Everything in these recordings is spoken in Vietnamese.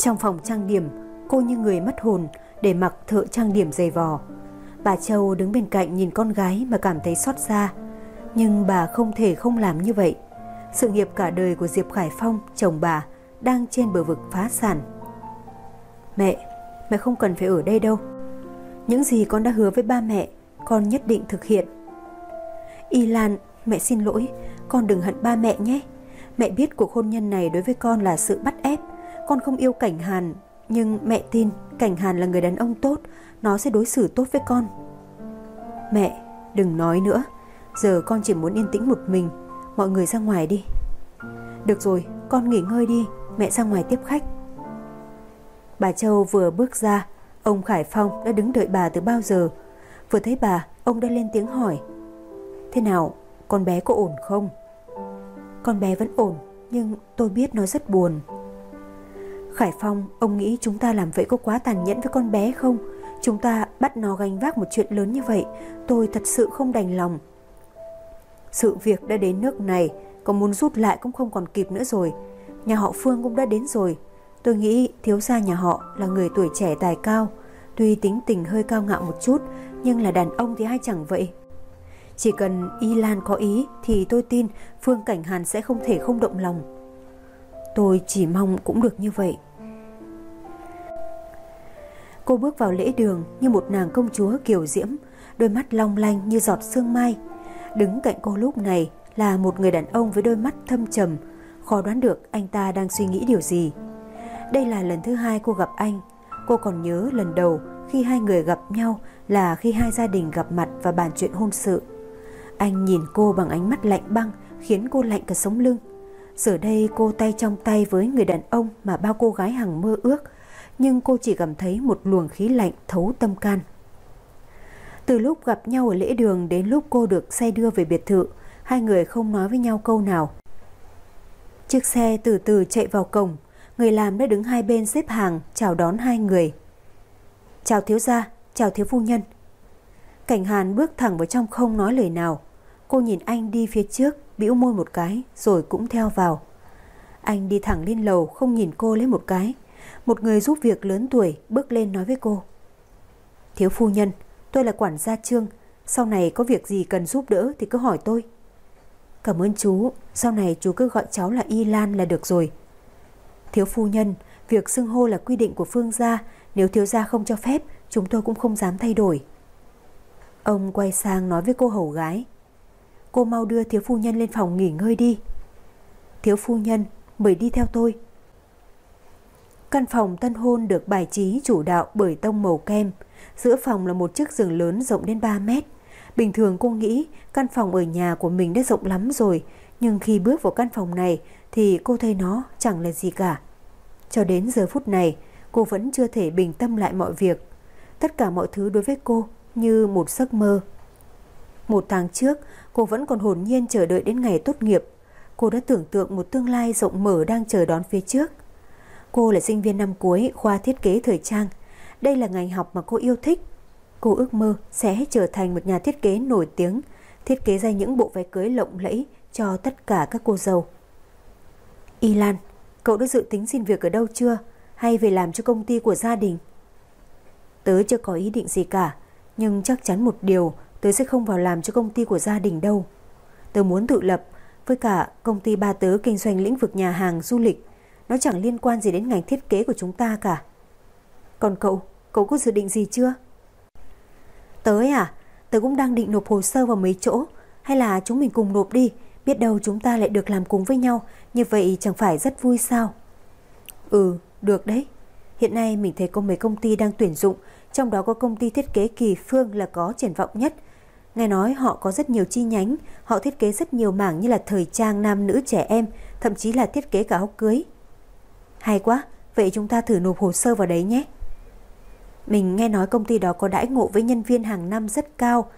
Trong phòng trang điểm, cô như người mất hồn để mặc thợ trang điểm dày vò. Bà Châu đứng bên cạnh nhìn con gái mà cảm thấy xót xa. Nhưng bà không thể không làm như vậy. Sự nghiệp cả đời của Diệp Khải Phong, chồng bà, đang trên bờ vực phá sản. Mẹ, mẹ không cần phải ở đây đâu. Những gì con đã hứa với ba mẹ, con nhất định thực hiện. Y Lan, mẹ xin lỗi, con đừng hận ba mẹ nhé. Mẹ biết cuộc hôn nhân này đối với con là sự bắt. Con không yêu Cảnh Hàn, nhưng mẹ tin Cảnh Hàn là người đàn ông tốt, nó sẽ đối xử tốt với con. Mẹ, đừng nói nữa. Giờ con chỉ muốn yên tĩnh một mình. Mọi người ra ngoài đi. Được rồi, con nghỉ ngơi đi, mẹ ra ngoài tiếp khách. Bà Châu vừa bước ra, ông Khải Phong đã đứng đợi bà từ bao giờ. Vừa thấy bà, ông đã lên tiếng hỏi. Thế nào, con bé có ổn không? Con bé vẫn ổn, nhưng tôi biết nó rất buồn. Khải Phong, ông nghĩ chúng ta làm vậy có quá tàn nhẫn với con bé không? Chúng ta bắt nó gánh vác một chuyện lớn như vậy, tôi thật sự không đành lòng. Sự việc đã đến nước này, có muốn rút lại cũng không còn kịp nữa rồi. Nhà họ Phương cũng đã đến rồi. Tôi nghĩ thiếu gia nhà họ là người tuổi trẻ tài cao, tuy tính tình hơi cao ngạo một chút, nhưng là đàn ông thì ai chẳng vậy. Chỉ cần Y Lan có ý thì tôi tin Phương Cảnh Hàn sẽ không thể không động lòng. Tôi chỉ mong cũng được như vậy. Cô bước vào lễ đường như một nàng công chúa kiều diễm, đôi mắt long lanh như giọt sương mai. Đứng cạnh cô lúc này là một người đàn ông với đôi mắt thâm trầm, khó đoán được anh ta đang suy nghĩ điều gì. Đây là lần thứ hai cô gặp anh. Cô còn nhớ lần đầu khi hai người gặp nhau là khi hai gia đình gặp mặt và bàn chuyện hôn sự. Anh nhìn cô bằng ánh mắt lạnh băng khiến cô lạnh cả sống lưng. Giờ đây cô tay trong tay với người đàn ông mà bao cô gái hằng mơ ước, nhưng cô chỉ cảm thấy một luồng khí lạnh thấu tâm can. Từ lúc gặp nhau ở lễ đường đến lúc cô được xe đưa về biệt thự, hai người không nói với nhau câu nào. Chiếc xe từ từ chạy vào cổng, người làm đã đứng hai bên xếp hàng chào đón hai người. Chào thiếu gia, chào thiếu phu nhân. Cảnh Hàn bước thẳng vào trong không nói lời nào. Cô nhìn anh đi phía trước, bĩu môi một cái rồi cũng theo vào. Anh đi thẳng lên lầu không nhìn cô lấy một cái. Một người giúp việc lớn tuổi bước lên nói với cô. Thiếu phu nhân, tôi là quản gia trương. Sau này có việc gì cần giúp đỡ thì cứ hỏi tôi. Cảm ơn chú, sau này chú cứ gọi cháu là Y Lan là được rồi. Thiếu phu nhân, việc xưng hô là quy định của phương gia, nếu thiếu gia không cho phép, chúng tôi cũng không dám thay đổi. Ông quay sang nói với cô hầu gái. Cô mau đưa thiếu phu nhân lên phòng nghỉ ngơi đi. Thiếu phu nhân, mời đi theo tôi. Căn phòng tân hôn được bài trí chủ đạo bởi tông màu kem. Giữa phòng là một chiếc giường lớn rộng đến 3 mét. Bình thường cô nghĩ căn phòng ở nhà của mình đã rộng lắm rồi, nhưng khi bước vào căn phòng này thì cô thấy nó chẳng là gì cả. Cho đến giờ phút này, cô vẫn chưa thể bình tâm lại mọi việc. Tất cả mọi thứ đối với cô như một giấc mơ. Một tháng trước, cô vẫn còn hồn nhiên chờ đợi đến ngày tốt nghiệp. Cô đã tưởng tượng một tương lai rộng mở đang chờ đón phía trước. Cô là sinh viên năm cuối khoa thiết kế thời trang. Đây là ngành học mà cô yêu thích. Cô ước mơ sẽ trở thành một nhà thiết kế nổi tiếng, thiết kế ra những bộ váy cưới lộng lẫy cho tất cả các cô dâu. Y Lan, cậu đã dự tính xin việc ở đâu chưa? Hay về làm cho công ty của gia đình? Tớ chưa có ý định gì cả, nhưng chắc chắn một điều Tớ sẽ không vào làm cho công ty của gia đình đâu Tớ muốn tự lập Với cả công ty ba tớ kinh doanh lĩnh vực nhà hàng du lịch nó chẳng liên quan gì đến ngành thiết kế của chúng ta cả Còn cậu, cậu có dự định gì chưa? Tớ à, tớ cũng đang định nộp hồ sơ vào mấy chỗ Hay là chúng mình cùng nộp đi Biết đâu chúng ta lại được làm cùng với nhau Như vậy chẳng phải rất vui sao Ừ, được đấy Hiện nay mình thấy có mấy công ty đang tuyển dụng trong đó có công ty thiết kế Kỳ Phương là có triển vọng nhất. Nghe nói họ có rất nhiều chi nhánh, họ thiết kế rất nhiều mảng như là thời trang nam nữ trẻ em, thậm chí là thiết kế cả áo cưới. Hay quá, vậy chúng ta thử nộp hồ sơ vào đấy nhé. Mình nghe nói công ty đó có đãi ngộ với nhân viên hàng năm rất cao.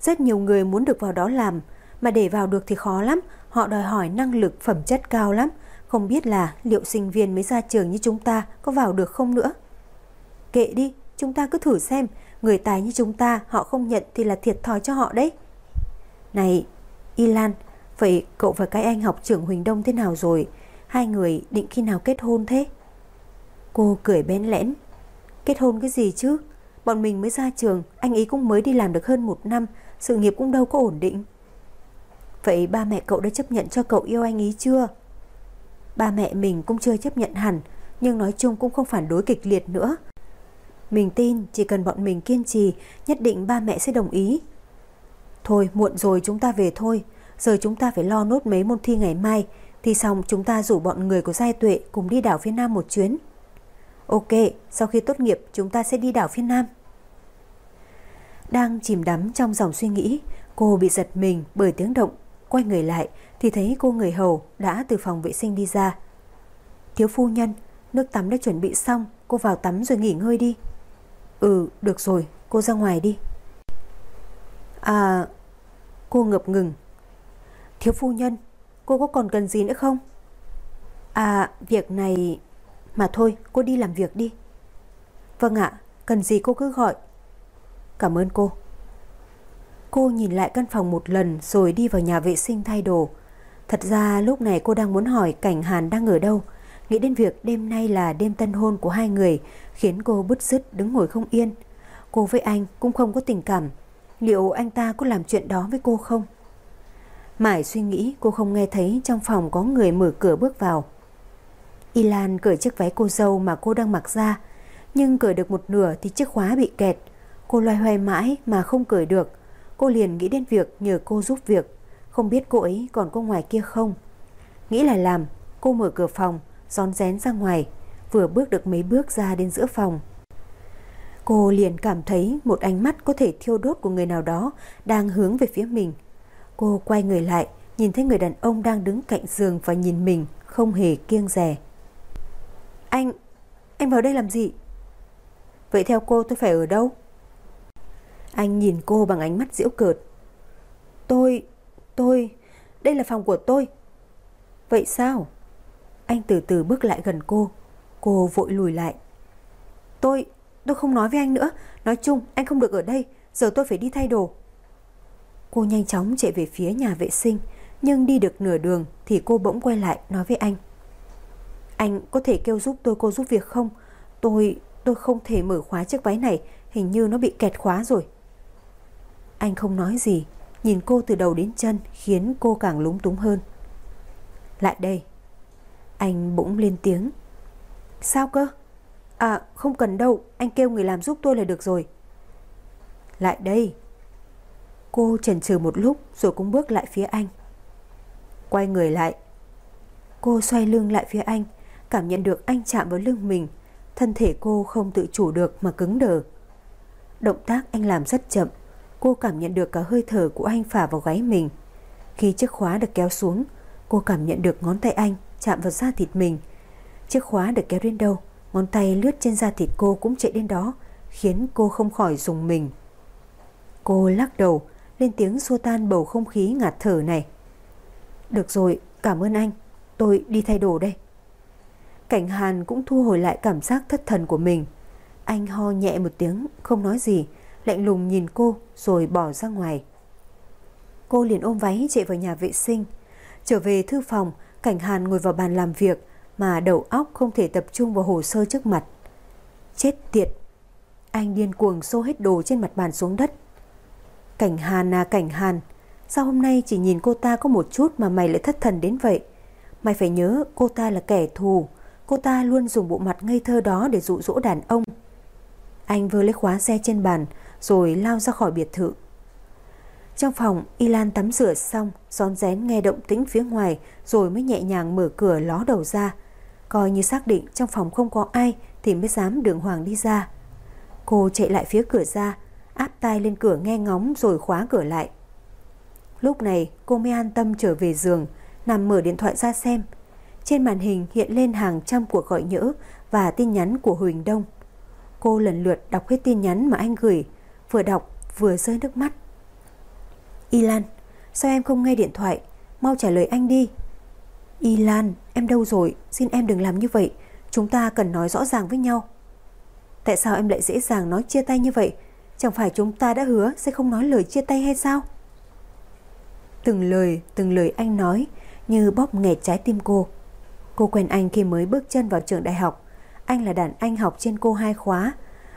Rất nhiều người muốn được vào đó làm, mà để vào được thì khó lắm, họ đòi hỏi năng lực phẩm chất cao lắm. Không biết là liệu sinh viên mới ra trường như chúng ta có vào được không nữa. Kệ đi, Chúng ta cứ thử xem, người tài như chúng ta họ không nhận thì là thiệt thòi cho họ đấy. Này, Y Lan, vậy cậu và cái anh học trưởng Huỳnh Đông thế nào rồi? Hai người định khi nào kết hôn thế? Cô cười bén lẽn. Kết hôn cái gì chứ? Bọn mình mới ra trường, anh ấy cũng mới đi làm được hơn một năm, sự nghiệp cũng đâu có ổn định. Vậy ba mẹ cậu đã chấp nhận cho cậu yêu anh ấy chưa? Ba mẹ mình cũng chưa chấp nhận hẳn, nhưng nói chung cũng không phản đối kịch liệt nữa. Mình tin chỉ cần bọn mình kiên trì, nhất định ba mẹ sẽ đồng ý. Thôi muộn rồi chúng ta về thôi, giờ chúng ta phải lo nốt mấy môn thi ngày mai, thì xong chúng ta rủ bọn người của Giai Tuệ cùng đi đảo phía Nam một chuyến. Ok, sau khi tốt nghiệp chúng ta sẽ đi đảo phía Nam. Đang chìm đắm trong dòng suy nghĩ, cô bị giật mình bởi tiếng động. Quay người lại thì thấy cô người hầu đã từ phòng vệ sinh đi ra. Thiếu phu nhân, nước tắm đã chuẩn bị xong, cô vào tắm rồi nghỉ ngơi đi. Ừ, được rồi, cô ra ngoài đi. À, cô ngập ngừng. Thiếu phu nhân, cô có còn cần gì nữa không? À, việc này... Mà thôi, cô đi làm việc đi. Vâng ạ, cần gì cô cứ gọi. Cảm ơn cô. Cô nhìn lại căn phòng một lần rồi đi vào nhà vệ sinh thay đồ. Thật ra lúc này cô đang muốn hỏi cảnh Hàn đang ở đâu. Nghĩ đến việc đêm nay là đêm tân hôn của hai người khiến cô bứt rứt đứng ngồi không yên. Cô với anh cũng không có tình cảm. Liệu anh ta có làm chuyện đó với cô không? Mãi suy nghĩ cô không nghe thấy trong phòng có người mở cửa bước vào. Y Lan cởi chiếc váy cô dâu mà cô đang mặc ra, nhưng cởi được một nửa thì chiếc khóa bị kẹt. Cô loay hoay mãi mà không cởi được. Cô liền nghĩ đến việc nhờ cô giúp việc, không biết cô ấy còn có ngoài kia không. Nghĩ là làm, cô mở cửa phòng, rón rén ra ngoài, vừa bước được mấy bước ra đến giữa phòng. Cô liền cảm thấy một ánh mắt có thể thiêu đốt của người nào đó đang hướng về phía mình. Cô quay người lại, nhìn thấy người đàn ông đang đứng cạnh giường và nhìn mình, không hề kiêng rè. Anh, anh vào đây làm gì? Vậy theo cô tôi phải ở đâu? Anh nhìn cô bằng ánh mắt giễu cợt. Tôi, tôi, đây là phòng của tôi. Vậy sao? Anh từ từ bước lại gần cô. Cô vội lùi lại. Tôi, tôi không nói với anh nữa. Nói chung anh không được ở đây. Giờ tôi phải đi thay đồ. Cô nhanh chóng chạy về phía nhà vệ sinh. Nhưng đi được nửa đường thì cô bỗng quay lại nói với anh. Anh có thể kêu giúp tôi cô giúp việc không? Tôi, tôi không thể mở khóa chiếc váy này. Hình như nó bị kẹt khóa rồi. Anh không nói gì. Nhìn cô từ đầu đến chân khiến cô càng lúng túng hơn. Lại đây. Anh bỗng lên tiếng. Sao cơ? À không cần đâu, anh kêu người làm giúp tôi là được rồi. Lại đây. Cô chần chừ một lúc rồi cũng bước lại phía anh. Quay người lại. Cô xoay lưng lại phía anh, cảm nhận được anh chạm vào lưng mình. Thân thể cô không tự chủ được mà cứng đờ. Động tác anh làm rất chậm. Cô cảm nhận được cả hơi thở của anh phả vào gáy mình. Khi chiếc khóa được kéo xuống, cô cảm nhận được ngón tay anh chạm vào da thịt mình. Chiếc khóa được kéo đến đâu, ngón tay lướt trên da thịt cô cũng chạy đến đó, khiến cô không khỏi dùng mình. Cô lắc đầu, lên tiếng xua tan bầu không khí ngạt thở này. Được rồi, cảm ơn anh, tôi đi thay đồ đây. Cảnh Hàn cũng thu hồi lại cảm giác thất thần của mình. Anh ho nhẹ một tiếng, không nói gì, lạnh lùng nhìn cô rồi bỏ ra ngoài. Cô liền ôm váy chạy vào nhà vệ sinh. Trở về thư phòng, Cảnh Hàn ngồi vào bàn làm việc mà đầu óc không thể tập trung vào hồ sơ trước mặt. Chết tiệt! Anh điên cuồng xô hết đồ trên mặt bàn xuống đất. Cảnh Hàn à Cảnh Hàn, sao hôm nay chỉ nhìn cô ta có một chút mà mày lại thất thần đến vậy? Mày phải nhớ cô ta là kẻ thù, cô ta luôn dùng bộ mặt ngây thơ đó để dụ dỗ đàn ông. Anh vừa lấy khóa xe trên bàn rồi lao ra khỏi biệt thự. Trong phòng, Y Lan tắm rửa xong, rón rén nghe động tĩnh phía ngoài rồi mới nhẹ nhàng mở cửa ló đầu ra. Coi như xác định trong phòng không có ai thì mới dám đường hoàng đi ra. Cô chạy lại phía cửa ra, áp tai lên cửa nghe ngóng rồi khóa cửa lại. Lúc này cô mới an tâm trở về giường, nằm mở điện thoại ra xem. Trên màn hình hiện lên hàng trăm cuộc gọi nhỡ và tin nhắn của Huỳnh Đông. Cô lần lượt đọc hết tin nhắn mà anh gửi, vừa đọc vừa rơi nước mắt. Y Lan, sao em không nghe điện thoại? Mau trả lời anh đi. Y Lan, em đâu rồi? Xin em đừng làm như vậy. Chúng ta cần nói rõ ràng với nhau. Tại sao em lại dễ dàng nói chia tay như vậy? Chẳng phải chúng ta đã hứa sẽ không nói lời chia tay hay sao? Từng lời, từng lời anh nói như bóp nghẹt trái tim cô. Cô quen anh khi mới bước chân vào trường đại học. Anh là đàn anh học trên cô hai khóa.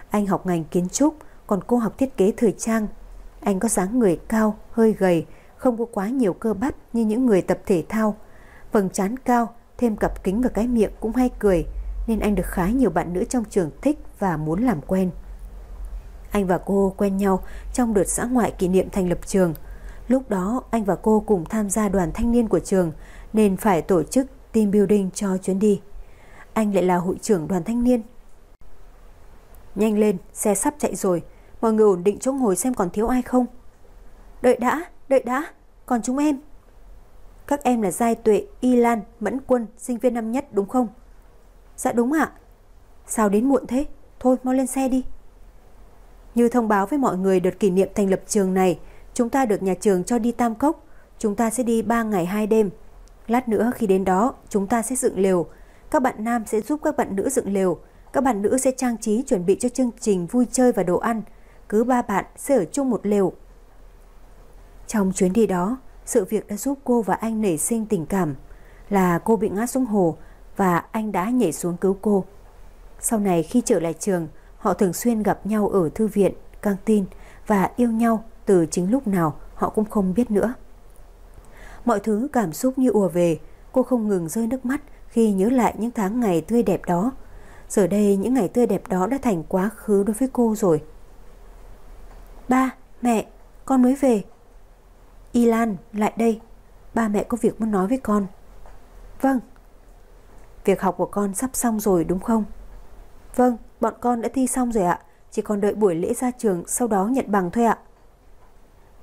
Anh học ngành kiến trúc, còn cô học thiết kế thời trang. Anh có dáng người cao, hơi gầy, không có quá nhiều cơ bắp như những người tập thể thao. phần trán cao, thêm cặp kính và cái miệng cũng hay cười, nên anh được khá nhiều bạn nữ trong trường thích và muốn làm quen. Anh và cô quen nhau trong đợt xã ngoại kỷ niệm thành lập trường. Lúc đó anh và cô cùng tham gia đoàn thanh niên của trường nên phải tổ chức team building cho chuyến đi. Anh lại là hội trưởng đoàn thanh niên. Nhanh lên, xe sắp chạy rồi. Mọi người ổn định chỗ ngồi xem còn thiếu ai không. Đợi đã, đợi đã, còn chúng em. Các em là Giai Tuệ, Y Lan, Mẫn Quân, sinh viên năm nhất đúng không? Dạ đúng ạ. Sao đến muộn thế? Thôi mau lên xe đi. Như thông báo với mọi người đợt kỷ niệm thành lập trường này, chúng ta được nhà trường cho đi Tam Cốc. Chúng ta sẽ đi 3 ngày 2 đêm. Lát nữa khi đến đó, chúng ta sẽ dựng lều. Các bạn nam sẽ giúp các bạn nữ dựng lều. Các bạn nữ sẽ trang trí chuẩn bị cho chương trình vui chơi và đồ ăn. Cứ ba bạn sẽ ở chung một lều. Trong chuyến đi đó, sự việc đã giúp cô và anh nảy sinh tình cảm là cô bị ngã xuống hồ và anh đã nhảy xuống cứu cô. Sau này khi trở lại trường, họ thường xuyên gặp nhau ở thư viện, căng tin và yêu nhau từ chính lúc nào họ cũng không biết nữa. Mọi thứ cảm xúc như ùa về, cô không ngừng rơi nước mắt khi nhớ lại những tháng ngày tươi đẹp đó. Giờ đây những ngày tươi đẹp đó đã thành quá khứ đối với cô rồi. Ba, mẹ, con mới về. Y Lan, lại đây. Ba mẹ có việc muốn nói với con. Vâng. Việc học của con sắp xong rồi đúng không? Vâng, bọn con đã thi xong rồi ạ. Chỉ còn đợi buổi lễ ra trường sau đó nhận bằng thôi ạ.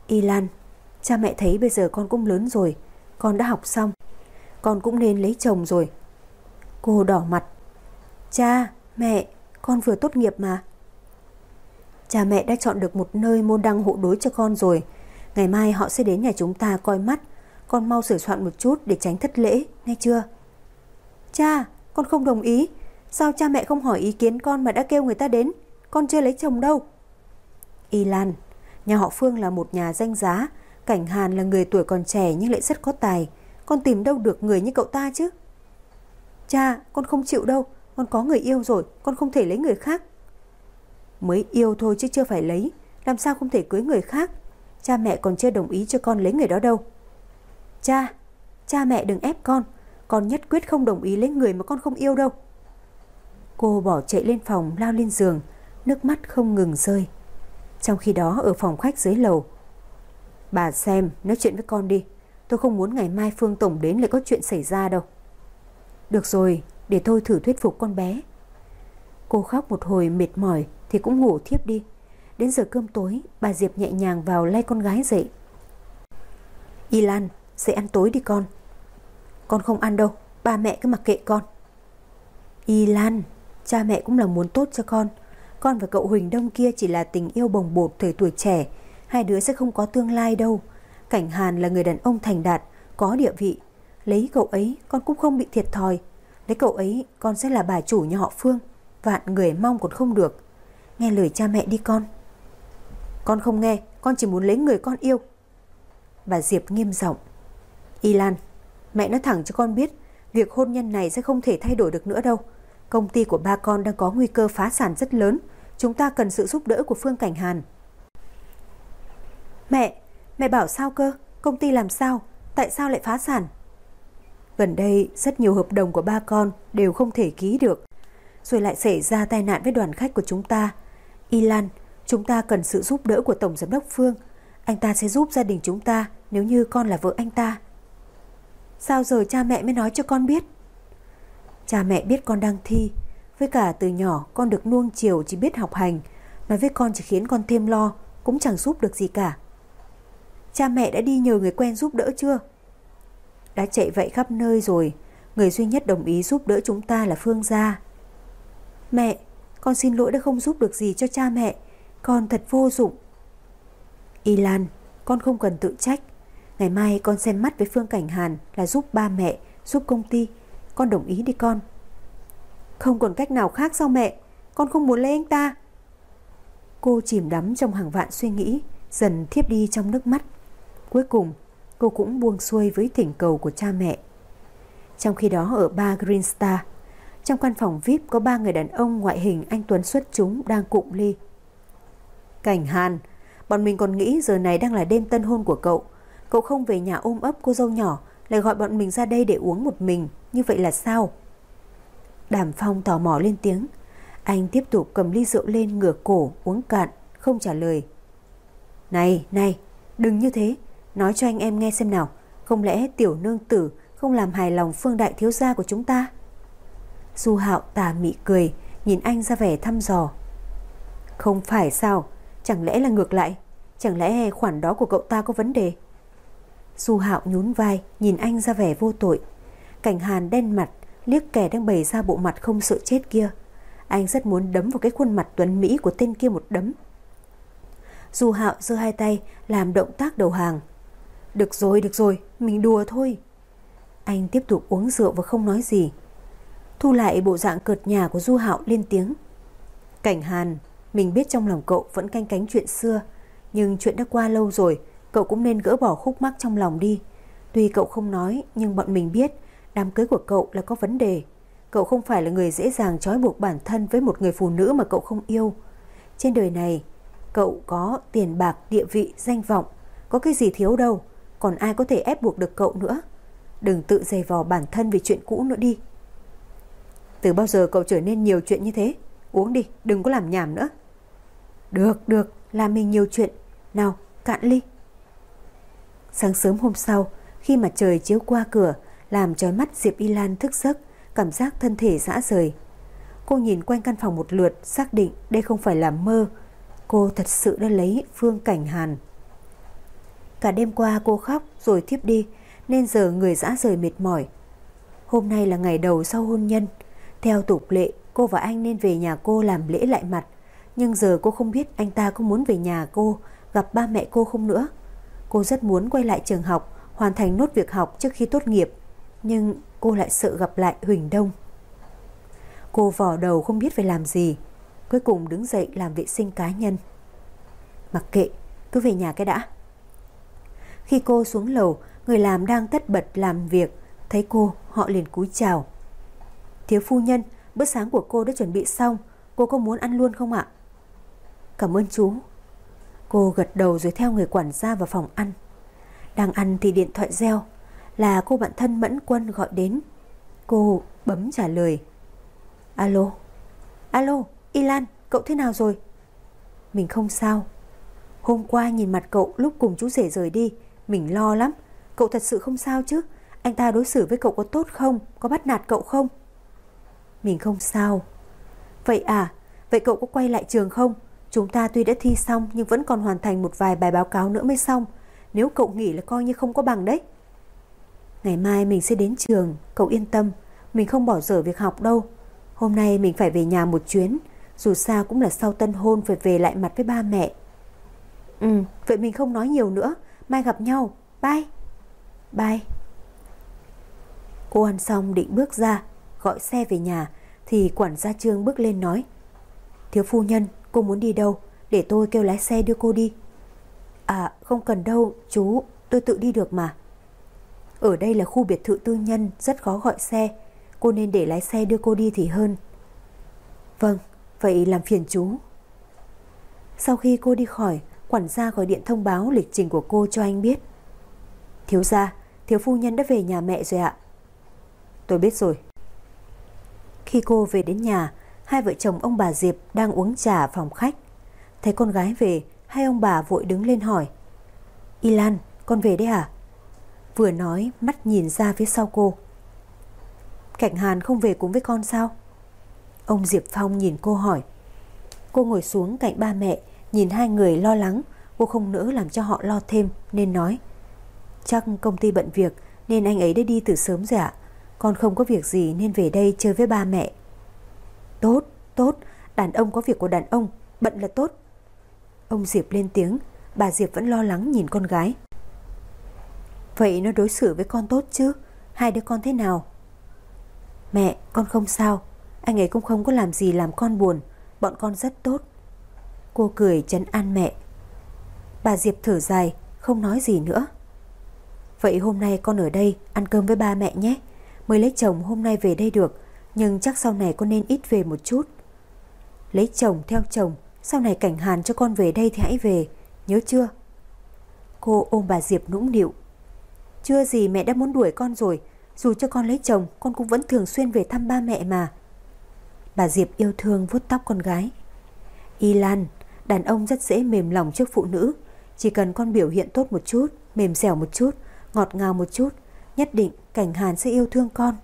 Y Lan, cha mẹ thấy bây giờ con cũng lớn rồi. Con đã học xong. Con cũng nên lấy chồng rồi. Cô đỏ mặt. Cha, mẹ, con vừa tốt nghiệp mà. Cha mẹ đã chọn được một nơi môn đăng hộ đối cho con rồi. Ngày mai họ sẽ đến nhà chúng ta coi mắt. Con mau sửa soạn một chút để tránh thất lễ, nghe chưa? Cha, con không đồng ý. Sao cha mẹ không hỏi ý kiến con mà đã kêu người ta đến? Con chưa lấy chồng đâu. Y Lan, nhà họ Phương là một nhà danh giá. Cảnh Hàn là người tuổi còn trẻ nhưng lại rất có tài. Con tìm đâu được người như cậu ta chứ? Cha, con không chịu đâu. Con có người yêu rồi, con không thể lấy người khác. Mới yêu thôi chứ chưa phải lấy. Làm sao không thể cưới người khác? Cha mẹ còn chưa đồng ý cho con lấy người đó đâu. Cha, cha mẹ đừng ép con. Con nhất quyết không đồng ý lấy người mà con không yêu đâu. Cô bỏ chạy lên phòng lao lên giường, nước mắt không ngừng rơi. Trong khi đó ở phòng khách dưới lầu, bà xem nói chuyện với con đi. Tôi không muốn ngày mai Phương Tổng đến lại có chuyện xảy ra đâu. Được rồi, để tôi thử thuyết phục con bé. Cô khóc một hồi mệt mỏi thì cũng ngủ thiếp đi. Đến giờ cơm tối, bà Diệp nhẹ nhàng vào lay con gái dậy. Y Lan, dậy ăn tối đi con. Con không ăn đâu, ba mẹ cứ mặc kệ con. Y Lan, cha mẹ cũng là muốn tốt cho con. Con và cậu Huỳnh Đông kia chỉ là tình yêu bồng bột thời tuổi trẻ. Hai đứa sẽ không có tương lai đâu. Cảnh Hàn là người đàn ông thành đạt, có địa vị. Lấy cậu ấy, con cũng không bị thiệt thòi. Lấy cậu ấy, con sẽ là bà chủ nhà họ Phương. Vạn người mong còn không được. Nghe lời cha mẹ đi con. Con không nghe, con chỉ muốn lấy người con yêu. Bà Diệp nghiêm giọng. Y Lan, mẹ nói thẳng cho con biết, việc hôn nhân này sẽ không thể thay đổi được nữa đâu. Công ty của ba con đang có nguy cơ phá sản rất lớn. Chúng ta cần sự giúp đỡ của Phương Cảnh Hàn. Mẹ, mẹ bảo sao cơ? Công ty làm sao? Tại sao lại phá sản? Gần đây, rất nhiều hợp đồng của ba con đều không thể ký được. Rồi lại xảy ra tai nạn với đoàn khách của chúng ta. Y Lan, Chúng ta cần sự giúp đỡ của Tổng Giám đốc Phương. Anh ta sẽ giúp gia đình chúng ta nếu như con là vợ anh ta. Sao giờ cha mẹ mới nói cho con biết? Cha mẹ biết con đang thi. Với cả từ nhỏ con được nuông chiều chỉ biết học hành. Nói với con chỉ khiến con thêm lo, cũng chẳng giúp được gì cả. Cha mẹ đã đi nhờ người quen giúp đỡ chưa? Đã chạy vậy khắp nơi rồi. Người duy nhất đồng ý giúp đỡ chúng ta là Phương Gia. Mẹ, con xin lỗi đã không giúp được gì cho cha mẹ. Con thật vô dụng. Y Lan, con không cần tự trách. Ngày mai con xem mắt với Phương Cảnh Hàn là giúp ba mẹ, giúp công ty. Con đồng ý đi con. Không còn cách nào khác sao mẹ? Con không muốn lấy anh ta. Cô chìm đắm trong hàng vạn suy nghĩ, dần thiếp đi trong nước mắt. Cuối cùng, cô cũng buông xuôi với thỉnh cầu của cha mẹ. Trong khi đó ở ba Green Star, Trong căn phòng VIP có ba người đàn ông ngoại hình anh Tuấn xuất chúng đang cụm ly. Cảnh Hàn, bọn mình còn nghĩ giờ này đang là đêm tân hôn của cậu. Cậu không về nhà ôm ấp cô dâu nhỏ, lại gọi bọn mình ra đây để uống một mình, như vậy là sao? Đàm Phong tò mò lên tiếng. Anh tiếp tục cầm ly rượu lên ngửa cổ uống cạn, không trả lời. Này, này, đừng như thế, nói cho anh em nghe xem nào, không lẽ tiểu nương tử không làm hài lòng phương đại thiếu gia của chúng ta? Du hạo tà mị cười, nhìn anh ra vẻ thăm dò. Không phải sao, chẳng lẽ là ngược lại, chẳng lẽ khoản đó của cậu ta có vấn đề? Du hạo nhún vai, nhìn anh ra vẻ vô tội. Cảnh hàn đen mặt, liếc kẻ đang bày ra bộ mặt không sợ chết kia. Anh rất muốn đấm vào cái khuôn mặt tuấn Mỹ của tên kia một đấm. Du hạo giơ hai tay làm động tác đầu hàng. Được rồi, được rồi, mình đùa thôi. Anh tiếp tục uống rượu và không nói gì. Thu lại bộ dạng cợt nhà của Du hạo lên tiếng. Cảnh Hàn, mình biết trong lòng cậu vẫn canh cánh chuyện xưa, nhưng chuyện đã qua lâu rồi, cậu cũng nên gỡ bỏ khúc mắc trong lòng đi. Tuy cậu không nói, nhưng bọn mình biết đám cưới của cậu là có vấn đề. Cậu không phải là người dễ dàng trói buộc bản thân với một người phụ nữ mà cậu không yêu. Trên đời này, cậu có tiền bạc, địa vị, danh vọng, có cái gì thiếu đâu, còn ai có thể ép buộc được cậu nữa. Đừng tự dày vò bản thân vì chuyện cũ nữa đi. Từ bao giờ cậu trở nên nhiều chuyện như thế? Uống đi, đừng có làm nhảm nữa. Được, được, làm mình nhiều chuyện. Nào, cạn ly. Sáng sớm hôm sau, khi mặt trời chiếu qua cửa, làm trói mắt Diệp Y Lan thức giấc, cảm giác thân thể dã rời. Cô nhìn quanh căn phòng một lượt, xác định đây không phải là mơ. Cô thật sự đã lấy Phương Cảnh Hàn. Cả đêm qua cô khóc rồi thiếp đi, nên giờ người dã rời mệt mỏi. Hôm nay là ngày đầu sau hôn nhân. Theo tục lệ, cô và anh nên về nhà cô làm lễ lại mặt. Nhưng giờ cô không biết anh ta có muốn về nhà cô, gặp ba mẹ cô không nữa. Cô rất muốn quay lại trường học, hoàn thành nốt việc học trước khi tốt nghiệp nhưng cô lại sợ gặp lại Huỳnh Đông. Cô vò đầu không biết phải làm gì, cuối cùng đứng dậy làm vệ sinh cá nhân. Mặc kệ, cứ về nhà cái đã. Khi cô xuống lầu, người làm đang tất bật làm việc, thấy cô họ liền cúi chào. Thiếu phu nhân, bữa sáng của cô đã chuẩn bị xong, cô có muốn ăn luôn không ạ? Cảm ơn chú. Cô gật đầu rồi theo người quản gia vào phòng ăn. Đang ăn thì điện thoại reo là cô bạn thân Mẫn Quân gọi đến. Cô bấm trả lời. Alo, alo, Ilan, cậu thế nào rồi? Mình không sao. Hôm qua nhìn mặt cậu lúc cùng chú rể rời đi, mình lo lắm. Cậu thật sự không sao chứ? Anh ta đối xử với cậu có tốt không? Có bắt nạt cậu không? Mình không sao. Vậy à, vậy cậu có quay lại trường không? Chúng ta tuy đã thi xong nhưng vẫn còn hoàn thành một vài bài báo cáo nữa mới xong. Nếu cậu nghỉ là coi như không có bằng đấy. Ngày mai mình sẽ đến trường, cậu yên tâm, mình không bỏ dở việc học đâu. Hôm nay mình phải về nhà một chuyến, dù sao cũng là sau tân hôn phải về lại mặt với ba mẹ. Ừ, vậy mình không nói nhiều nữa, mai gặp nhau, bye. Bye. Cô ăn xong định bước ra, gọi xe về nhà, thì quản gia trương bước lên nói. Thiếu phu nhân, cô muốn đi đâu, để tôi kêu lái xe đưa cô đi. À, không cần đâu, chú, tôi tự đi được mà. Ở đây là khu biệt thự tư nhân, rất khó gọi xe. Cô nên để lái xe đưa cô đi thì hơn. Vâng, vậy làm phiền chú. Sau khi cô đi khỏi, quản gia gọi điện thông báo lịch trình của cô cho anh biết. Thiếu gia, thiếu phu nhân đã về nhà mẹ rồi ạ. Tôi biết rồi. Khi cô về đến nhà, hai vợ chồng ông bà Diệp đang uống trà phòng khách. Thấy con gái về, hai ông bà vội đứng lên hỏi. Y Lan, con về đấy à? Vừa nói mắt nhìn ra phía sau cô. Cảnh Hàn không về cùng với con sao? Ông Diệp Phong nhìn cô hỏi. Cô ngồi xuống cạnh ba mẹ Nhìn hai người lo lắng. Cô không nỡ làm cho họ lo thêm Nên nói. Chắc công ty bận việc Nên anh ấy đã đi từ sớm rồi ạ. Con không có việc gì nên về đây chơi với ba mẹ. Tốt, tốt Đàn ông có việc của đàn ông Bận là tốt. Ông Diệp lên tiếng. Bà Diệp vẫn lo lắng nhìn con gái. Vậy nó đối xử với con tốt chứ? Hai đứa con thế nào? Mẹ, con không sao. Anh ấy cũng không có làm gì làm con buồn. Bọn con rất tốt. Cô cười chấn an mẹ. Bà Diệp thở dài, Không nói gì nữa. Vậy hôm nay con ở đây, ăn cơm với ba mẹ nhé. Mới lấy chồng hôm nay về đây được, Nhưng chắc sau này con nên ít về một chút. Lấy chồng theo chồng, Sau này cảnh hàn cho con về đây thì hãy về. Nhớ chưa? Cô ôm bà Diệp nũng nịu. Chưa gì mẹ đã muốn đuổi con rồi. Dù cho con lấy chồng, Con cũng vẫn thường xuyên về thăm ba mẹ mà. Bà Diệp yêu thương vuốt tóc con gái. Y Lan, Đàn ông rất dễ mềm lòng trước phụ nữ. Chỉ cần con biểu hiện tốt một chút, Mềm dẻo một chút, Ngọt ngào một chút, Nhất định cảnh hàn sẽ yêu thương con.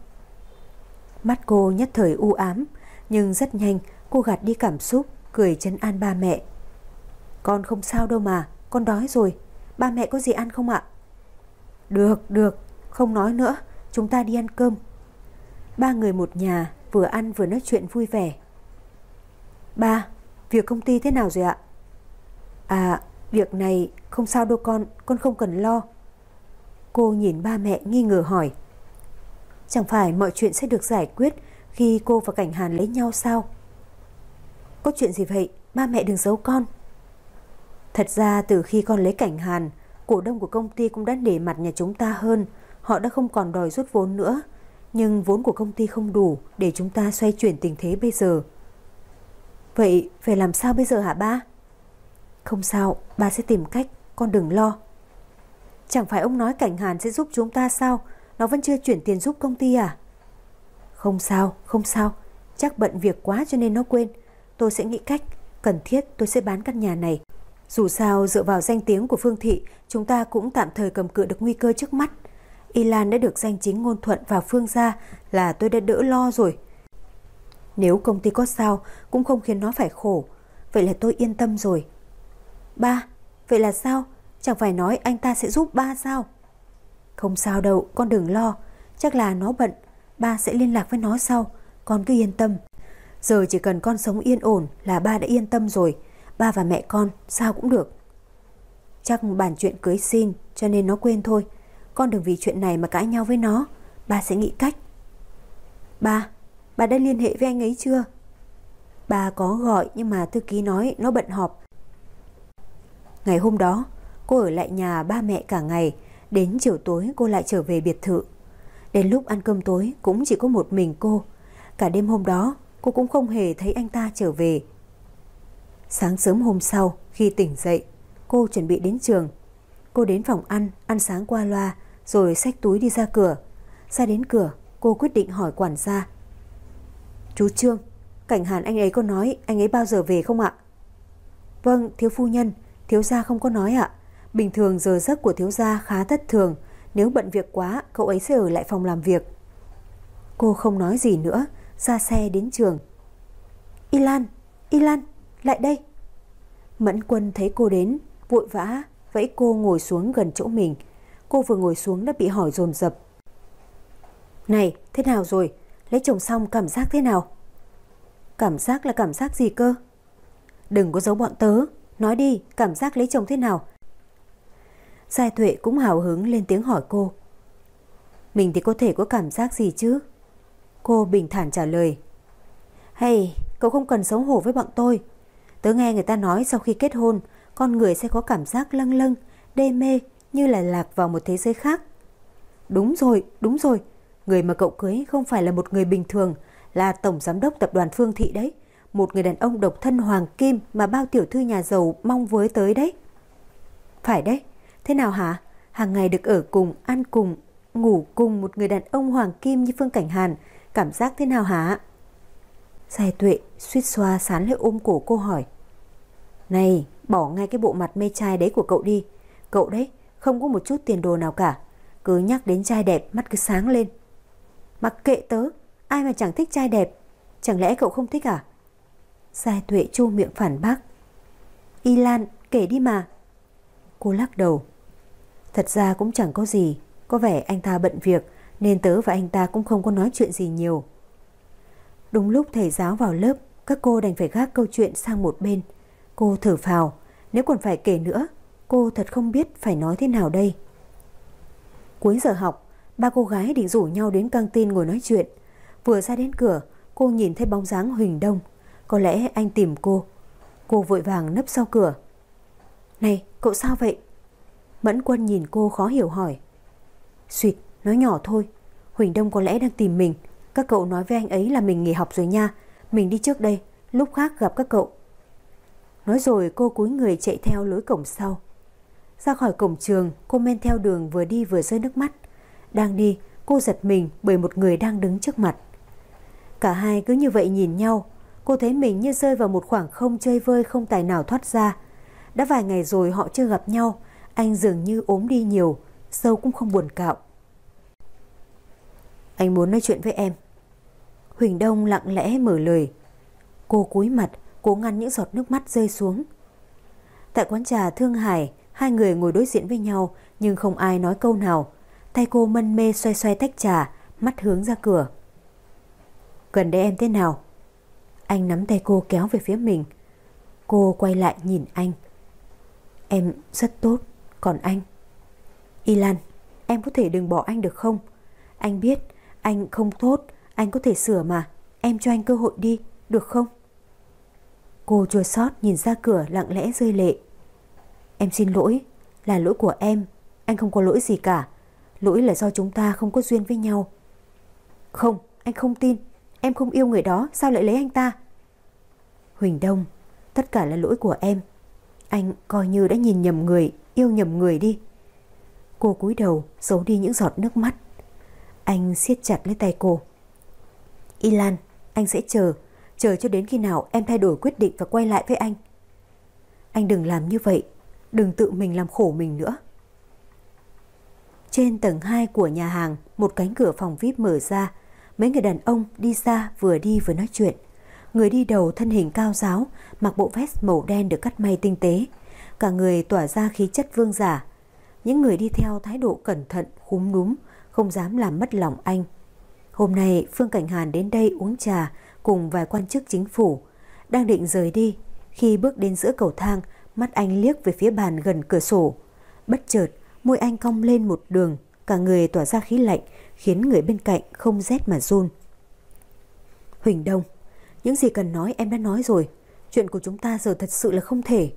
Mắt cô nhất thời u ám, Nhưng rất nhanh cô gạt đi cảm xúc, Cười chân an ba mẹ. Con không sao đâu mà, Con đói rồi. Ba mẹ có gì ăn không ạ? Được được, Không nói nữa, Chúng ta đi ăn cơm. Ba người một nhà vừa ăn vừa nói chuyện vui vẻ. Ba, Việc công ty thế nào rồi ạ? À việc này không sao đâu con Con không cần lo. Cô nhìn ba mẹ nghi ngờ hỏi. Chẳng phải mọi chuyện sẽ được giải quyết Khi cô và Cảnh Hàn lấy nhau sao? Có chuyện gì vậy? Ba mẹ đừng giấu con. Thật ra từ khi con lấy Cảnh Hàn Cổ đông của công ty cũng đã để mặt nhà chúng ta hơn. Họ đã không còn đòi rút vốn nữa. Nhưng vốn của công ty không đủ Để chúng ta xoay chuyển tình thế bây giờ. Vậy phải làm sao bây giờ hả ba? Không sao, Ba sẽ tìm cách, Con đừng lo. Chẳng phải ông nói Cảnh Hàn sẽ giúp chúng ta sao? Nó vẫn chưa chuyển tiền giúp công ty à? Không sao không sao. Chắc bận việc quá cho nên nó quên. Tôi sẽ nghĩ cách, Cần thiết tôi sẽ bán căn nhà này. Dù sao dựa vào danh tiếng của Phương Thị Chúng ta cũng tạm thời cầm cự được nguy cơ trước mắt. Y Lan đã được danh chính ngôn thuận vào Phương gia Là tôi đã đỡ lo rồi. Nếu công ty có sao Cũng không khiến nó phải khổ. Vậy là tôi yên tâm rồi. Ba, vậy là sao? Chẳng phải nói anh ta sẽ giúp ba sao? Không sao đâu con đừng lo. Chắc là nó bận Ba sẽ liên lạc với nó sau. Con cứ yên tâm. Giờ chỉ cần con sống yên ổn là ba đã yên tâm rồi. Ba và mẹ con sao cũng được. Chắc bản chuyện cưới xin Cho nên nó quên thôi. Con đừng vì chuyện này mà cãi nhau với nó. Ba sẽ nghĩ cách. Ba, ba đã liên hệ với anh ấy chưa? Ba có gọi nhưng mà thư ký nói nó bận họp. Ngày hôm đó Cô ở lại nhà ba mẹ cả ngày. Đến chiều tối cô lại trở về biệt thự. Đến lúc ăn cơm tối cũng chỉ có một mình cô. Cả đêm hôm đó cô cũng không hề thấy anh ta trở về. Sáng sớm hôm sau khi tỉnh dậy Cô chuẩn bị đến trường Cô đến phòng ăn, ăn sáng qua loa Rồi xách túi đi ra cửa Ra đến cửa cô quyết định hỏi quản gia Chú Trương Cảnh Hàn anh ấy có nói anh ấy bao giờ về không ạ? Vâng, thiếu phu nhân Thiếu gia không có nói ạ Bình thường giờ giấc của thiếu gia khá thất thường, nếu bận việc quá, cậu ấy sẽ ở lại phòng làm việc. Cô không nói gì nữa, ra xe đến trường. Y Lan, Y Lan, lại đây. Mẫn quân thấy cô đến, vội vã, vẫy cô ngồi xuống gần chỗ mình. Cô vừa ngồi xuống đã bị hỏi dồn dập. Này, thế nào rồi? Lấy chồng xong cảm giác thế nào? Cảm giác là cảm giác gì cơ? Đừng có giấu bọn tớ, nói đi, cảm giác lấy chồng thế nào? Giai Thuệ cũng hào hứng lên tiếng hỏi cô. Mình thì có thể có cảm giác gì chứ? Cô bình thản trả lời. Hay, cậu không cần xấu hổ với bọn tôi. Tớ nghe người ta nói sau khi kết hôn, con người sẽ có cảm giác lâng lâng, đê mê như là lạc vào một thế giới khác. Đúng rồi, đúng rồi. Người mà cậu cưới không phải là một người bình thường, là tổng giám đốc tập đoàn Phương Thị đấy. Một người đàn ông độc thân hoàng kim mà bao tiểu thư nhà giàu mong với tới đấy. Phải đấy, Thế nào hả? Hàng ngày được ở cùng, ăn cùng, ngủ cùng một người đàn ông hoàng kim như Phương Cảnh Hàn, cảm giác thế nào hả? Giải tuệ suýt xoa sán lại ôm cổ cô hỏi. Này, bỏ ngay cái bộ mặt mê trai đấy của cậu đi. Cậu đấy, không có một chút tiền đồ nào cả. Cứ nhắc đến trai đẹp, mắt cứ sáng lên. Mặc kệ tớ, ai mà chẳng thích trai đẹp. Chẳng lẽ cậu không thích à? Giải tuệ chu miệng phản bác. Y Lan, kể đi mà. Cô lắc đầu. Thật ra cũng chẳng có gì, có vẻ anh ta bận việc nên tớ và anh ta cũng không có nói chuyện gì nhiều. Đúng lúc thầy giáo vào lớp, các cô đành phải gác câu chuyện sang một bên. Cô thở phào, nếu còn phải kể nữa, cô thật không biết phải nói thế nào đây. Cuối giờ học, ba cô gái định rủ nhau đến căng tin ngồi nói chuyện. Vừa ra đến cửa, cô nhìn thấy bóng dáng Huỳnh Đông. Có lẽ anh tìm cô. Cô vội vàng nấp sau cửa. Này, cậu sao vậy? Mẫn quân nhìn cô khó hiểu hỏi. Xuyệt, nói nhỏ thôi. Huỳnh Đông có lẽ đang tìm mình. Các cậu nói với anh ấy là mình nghỉ học rồi nha. Mình đi trước đây, lúc khác gặp các cậu. Nói rồi cô cúi người chạy theo lối cổng sau. Ra khỏi cổng trường, cô men theo đường vừa đi vừa rơi nước mắt. Đang đi, cô giật mình bởi một người đang đứng trước mặt. Cả hai cứ như vậy nhìn nhau, cô thấy mình như rơi vào một khoảng không chơi vơi không tài nào thoát ra. Đã vài ngày rồi họ chưa gặp nhau, anh dường như ốm đi nhiều, sâu cũng không buồn cạo. Anh muốn nói chuyện với em. Huỳnh Đông lặng lẽ mở lời. Cô cúi mặt, cố ngăn những giọt nước mắt rơi xuống. Tại quán trà Thương Hải, hai người ngồi đối diện với nhau nhưng không ai nói câu nào. Tay cô mân mê xoay xoay tách trà, mắt hướng ra cửa. Gần đây em thế nào? Anh nắm tay cô kéo về phía mình. Cô quay lại nhìn anh. Em rất tốt, còn anh? Y Lan, em có thể đừng bỏ anh được không? Anh biết anh không tốt, anh có thể sửa mà. Em cho anh cơ hội đi, được không? Cô chua sót nhìn ra cửa lặng lẽ rơi lệ. Em xin lỗi, là lỗi của em. Anh không có lỗi gì cả. Lỗi là do chúng ta không có duyên với nhau. Không, anh không tin. Em không yêu người đó, sao lại lấy anh ta? Huỳnh Đông, tất cả là lỗi của em. Anh coi như đã nhìn nhầm người, yêu nhầm người đi. Cô cúi đầu, giấu đi những giọt nước mắt. Anh siết chặt lấy tay cô. Y Lan, anh sẽ chờ, chờ cho đến khi nào em thay đổi quyết định và quay lại với anh. Anh đừng làm như vậy, đừng tự mình làm khổ mình nữa. Trên tầng 2 của nhà hàng, một cánh cửa phòng VIP mở ra, mấy người đàn ông đi ra vừa đi vừa nói chuyện. Người đi đầu thân hình cao giáo, mặc bộ vest màu đen được cắt may tinh tế, cả người tỏa ra khí chất vương giả. Những người đi theo thái độ cẩn thận, khúm núm, không dám làm mất lòng anh. Hôm nay Phương Cảnh Hàn đến đây uống trà cùng vài quan chức chính phủ, đang định rời đi. Khi bước đến giữa cầu thang, mắt anh liếc về phía bàn gần cửa sổ. Bất chợt, môi anh cong lên một đường, cả người tỏa ra khí lạnh, khiến người bên cạnh không rét mà run. Huỳnh Đông, những gì cần nói em đã nói rồi, chuyện của chúng ta giờ thật sự là không thể.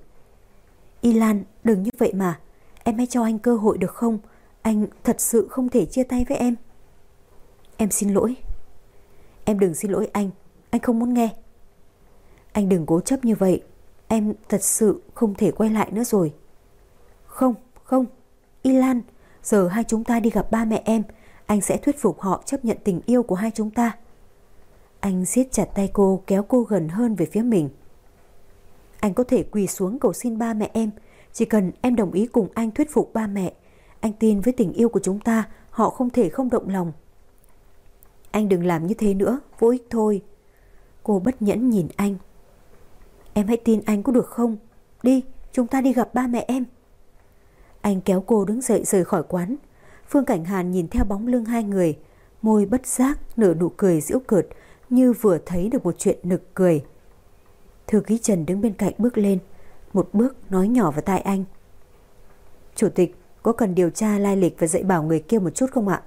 Y Lan, đừng như vậy mà, em hãy cho anh cơ hội được không? Anh thật sự không thể chia tay với em. Em xin lỗi. Em đừng xin lỗi anh, anh không muốn nghe. Anh đừng cố chấp như vậy, em thật sự không thể quay lại nữa rồi. Không, không, Y Lan, giờ hai chúng ta đi gặp ba mẹ em, anh sẽ thuyết phục họ chấp nhận tình yêu của hai chúng ta. Anh siết chặt tay cô kéo cô gần hơn về phía mình. Anh có thể quỳ xuống cầu xin ba mẹ em, chỉ cần em đồng ý cùng anh thuyết phục ba mẹ. Anh tin với tình yêu của chúng ta, họ không thể không động lòng. Anh đừng làm như thế nữa, vô ích thôi. Cô bất nhẫn nhìn anh. Em hãy tin anh có được không? Đi, chúng ta đi gặp ba mẹ em. Anh kéo cô đứng dậy rời khỏi quán. Phương Cảnh Hàn nhìn theo bóng lưng hai người, môi bất giác nở nụ cười giễu cợt như vừa thấy được một chuyện nực cười. Thư ký Trần đứng bên cạnh bước lên, một bước nói nhỏ vào tai anh. Chủ tịch, có cần điều tra lai lịch và dạy bảo người kia một chút không ạ?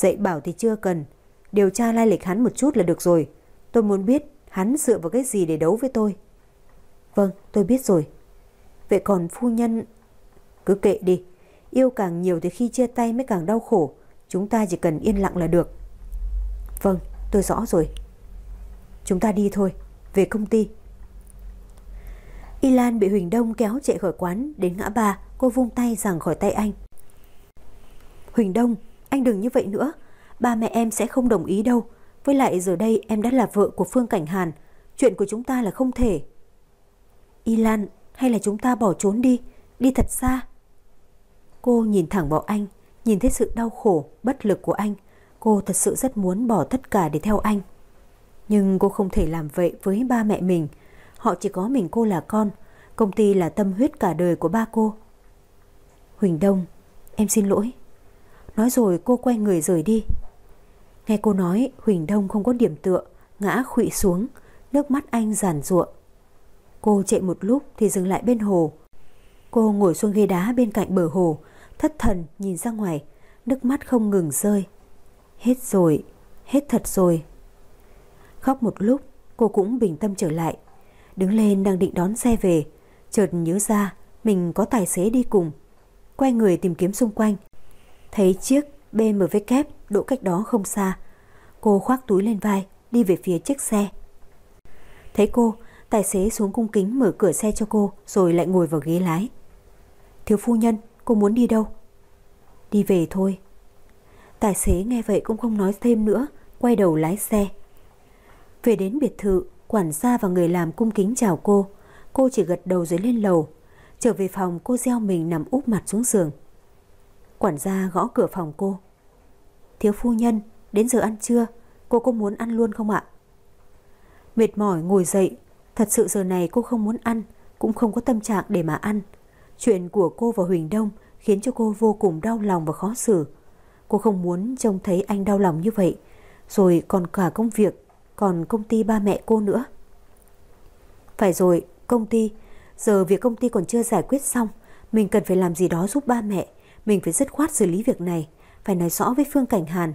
Dạy bảo thì chưa cần, điều tra lai lịch hắn một chút là được rồi. Tôi muốn biết hắn dựa vào cái gì để đấu với tôi. Vâng, tôi biết rồi. Vậy còn phu nhân... Cứ kệ đi, yêu càng nhiều thì khi chia tay mới càng đau khổ. Chúng ta chỉ cần yên lặng là được. Vâng, tôi rõ rồi. Chúng ta đi thôi, về công ty. Y Lan bị Huỳnh Đông kéo chạy khỏi quán đến ngã ba, cô vung tay giằng khỏi tay anh. Huỳnh Đông, anh đừng như vậy nữa, ba mẹ em sẽ không đồng ý đâu. Với lại giờ đây em đã là vợ của Phương Cảnh Hàn, chuyện của chúng ta là không thể. Y Lan, hay là chúng ta bỏ trốn đi, đi thật xa. Cô nhìn thẳng vào anh, nhìn thấy sự đau khổ, bất lực của anh. Cô thật sự rất muốn bỏ tất cả để theo anh. Nhưng cô không thể làm vậy với ba mẹ mình. Họ chỉ có mình cô là con, công ty là tâm huyết cả đời của ba cô. Huỳnh Đông, em xin lỗi. Nói rồi cô quay người rời đi. Nghe cô nói Huỳnh Đông không có điểm tựa, ngã khụy xuống, nước mắt anh giàn ruộng. Cô chạy một lúc thì dừng lại bên hồ. Cô ngồi xuống ghế đá bên cạnh bờ hồ, thất thần nhìn ra ngoài, nước mắt không ngừng rơi. Hết rồi, hết thật rồi. Khóc một lúc, cô cũng bình tâm trở lại. Đứng lên đang định đón xe về, chợt nhớ ra mình có tài xế đi cùng. Quay người tìm kiếm xung quanh, thấy chiếc BMW kép đỗ cách đó không xa. Cô khoác túi lên vai, đi về phía chiếc xe. Thấy cô, tài xế xuống cung kính mở cửa xe cho cô rồi lại ngồi vào ghế lái. Thiếu phu nhân, cô muốn đi đâu? Đi về thôi. Tài xế nghe vậy cũng không nói thêm nữa, quay đầu lái xe. Về đến biệt thự, quản gia và người làm cung kính chào cô. Cô chỉ gật đầu rồi lên lầu. Trở về phòng cô gieo mình nằm úp mặt xuống giường. Quản gia gõ cửa phòng cô. Thiếu phu nhân, đến giờ ăn trưa, cô có muốn ăn luôn không ạ? Mệt mỏi ngồi dậy, thật sự giờ này cô không muốn ăn, cũng không có tâm trạng để mà ăn. Chuyện của cô và Huỳnh Đông khiến cho cô vô cùng đau lòng và khó xử. Cô không muốn trông thấy anh đau lòng như vậy, rồi còn cả công việc, còn công ty ba mẹ cô nữa. Phải rồi, công ty, giờ việc công ty còn chưa giải quyết xong, mình cần phải làm gì đó giúp ba mẹ, mình phải dứt khoát xử lý việc này, phải nói rõ với Phương Cảnh Hàn.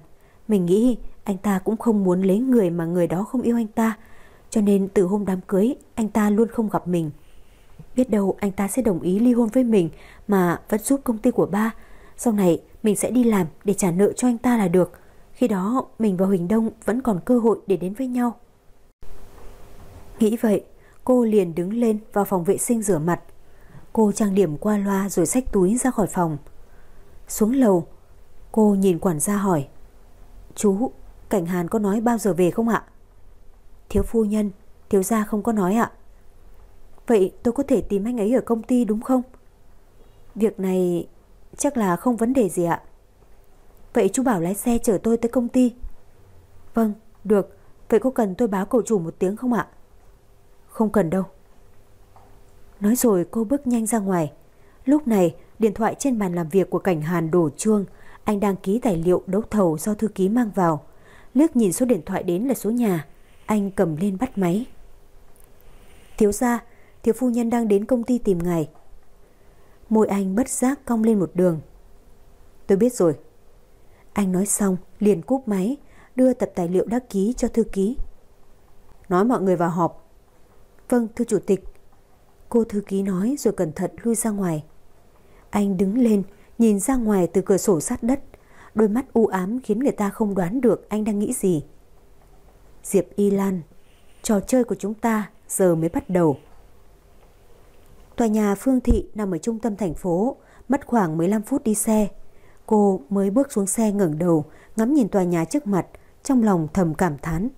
Mình nghĩ anh ta cũng không muốn lấy người mà người đó không yêu anh ta, cho nên từ hôm đám cưới anh ta luôn không gặp mình. Biết đâu anh ta sẽ đồng ý ly hôn với mình mà vẫn giúp công ty của ba. Sau này mình sẽ đi làm để trả nợ cho anh ta là được. Khi đó mình và Huỳnh Đông vẫn còn cơ hội để đến với nhau. Nghĩ vậy, cô liền đứng lên vào phòng vệ sinh rửa mặt. Cô trang điểm qua loa rồi xách túi ra khỏi phòng. Xuống lầu, cô nhìn quản gia hỏi. Chú, Cảnh Hàn có nói bao giờ về không ạ? Thiếu phu nhân, thiếu gia không có nói ạ. Vậy tôi có thể tìm anh ấy ở công ty đúng không? Việc này chắc là không vấn đề gì ạ. Vậy chú bảo lái xe chở tôi tới công ty. Vâng, được. Vậy có cần tôi báo cậu chủ một tiếng không ạ? Không cần đâu. Nói rồi cô bước nhanh ra ngoài. Lúc này, điện thoại trên bàn làm việc của cảnh Hàn đổ chuông. Anh đang ký tài liệu đấu thầu do thư ký mang vào. Liếc nhìn số điện thoại đến là số nhà. Anh cầm lên bắt máy. Thiếu gia, thiếu phu nhân đang đến công ty tìm ngài. Môi anh bất giác cong lên một đường. Tôi biết rồi. Anh nói xong, liền cúp máy, đưa tập tài liệu đã ký cho thư ký. Nói mọi người vào họp. Vâng, thưa chủ tịch. Cô thư ký nói rồi cẩn thận lui ra ngoài. Anh đứng lên, nhìn ra ngoài từ cửa sổ sát đất. Đôi mắt u ám khiến người ta không đoán được anh đang nghĩ gì. Diệp Y Lan, trò chơi của chúng ta giờ mới bắt đầu. Tòa nhà Phương Thị nằm ở trung tâm thành phố, mất khoảng 15 phút đi xe. Cô mới bước xuống xe ngẩng đầu, ngắm nhìn tòa nhà trước mặt, trong lòng thầm cảm thán.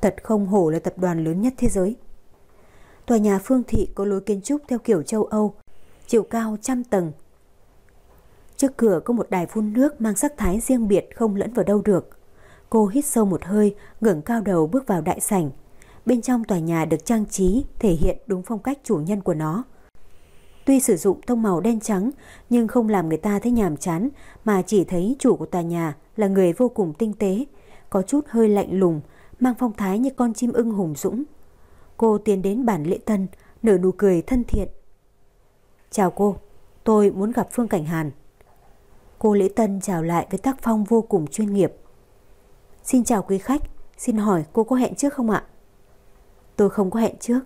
Thật không hổ là tập đoàn lớn nhất thế giới. Tòa nhà Phương Thị có lối kiến trúc theo kiểu châu Âu, chiều cao trăm tầng. Trước cửa có một đài phun nước mang sắc thái riêng biệt không lẫn vào đâu được. Cô hít sâu một hơi, ngẩng cao đầu bước vào đại sảnh. Bên trong tòa nhà được trang trí, thể hiện đúng phong cách chủ nhân của nó. Tuy sử dụng tông màu đen trắng, nhưng không làm người ta thấy nhàm chán, mà chỉ thấy chủ của tòa nhà là người vô cùng tinh tế, có chút hơi lạnh lùng, mang phong thái như con chim ưng hùng dũng. Cô tiến đến bản lễ tân, nở nụ cười thân thiện. Chào cô, tôi muốn gặp Phương Cảnh Hàn. Cô lễ tân chào lại với tác phong vô cùng chuyên nghiệp. Xin chào quý khách, xin hỏi cô có hẹn trước không ạ? Tôi không có hẹn trước.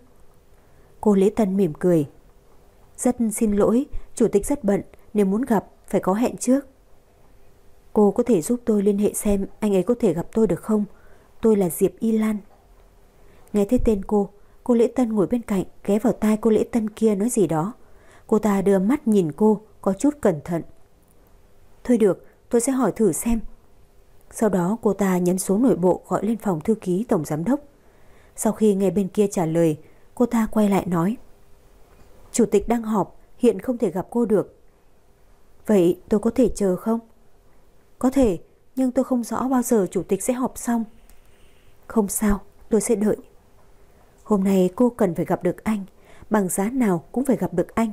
Cô Lễ Tân mỉm cười. Rất xin lỗi, chủ tịch rất bận, nếu muốn gặp phải có hẹn trước. Cô có thể giúp tôi liên hệ xem anh ấy có thể gặp tôi được không? Tôi là Diệp Y Lan. Nghe thấy tên cô, cô Lễ Tân ngồi bên cạnh ghé vào tai cô Lễ Tân kia nói gì đó. Cô ta đưa mắt nhìn cô, có chút cẩn thận. Thôi được, tôi sẽ hỏi thử xem sau đó cô ta nhấn số nội bộ gọi lên phòng thư ký tổng giám đốc. Sau khi nghe bên kia trả lời, cô ta quay lại nói. Chủ tịch đang họp, hiện không thể gặp cô được. Vậy tôi có thể chờ không? Có thể, nhưng tôi không rõ bao giờ chủ tịch sẽ họp xong. Không sao, tôi sẽ đợi. Hôm nay cô cần phải gặp được anh, bằng giá nào cũng phải gặp được anh.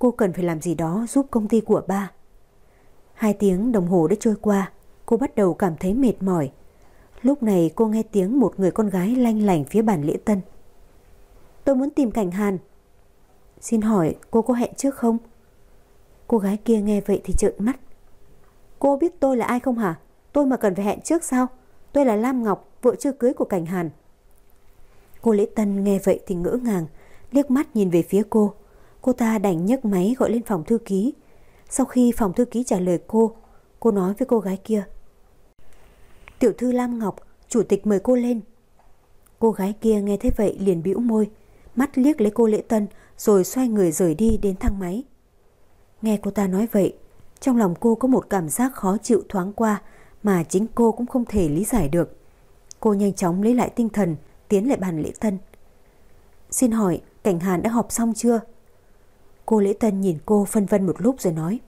Cô cần phải làm gì đó giúp công ty của ba. Hai tiếng đồng hồ đã trôi qua, cô bắt đầu cảm thấy mệt mỏi. Lúc này cô nghe tiếng một người con gái lanh lảnh phía bàn lễ tân. Tôi muốn tìm Cảnh Hàn. Xin hỏi cô có hẹn trước không? Cô gái kia nghe vậy thì trợn mắt. Cô biết tôi là ai không hả? Tôi mà cần phải hẹn trước sao? Tôi là Lam Ngọc, vợ chưa cưới của Cảnh Hàn. Cô Lễ Tân nghe vậy thì ngỡ ngàng, liếc mắt nhìn về phía cô. Cô ta đành nhấc máy gọi lên phòng thư ký. Sau khi phòng thư ký trả lời cô, cô nói với cô gái kia. Tiểu thư Lam Ngọc, chủ tịch mời cô lên. Cô gái kia nghe thế vậy liền bĩu môi, mắt liếc lấy cô Lễ Tân rồi xoay người rời đi đến thang máy. Nghe cô ta nói vậy, trong lòng cô có một cảm giác khó chịu thoáng qua mà chính cô cũng không thể lý giải được. Cô nhanh chóng lấy lại tinh thần, tiến lại bàn Lễ Tân. Xin hỏi, Cảnh Hàn đã họp xong chưa? Cô Lễ Tân nhìn cô phân vân một lúc rồi nói.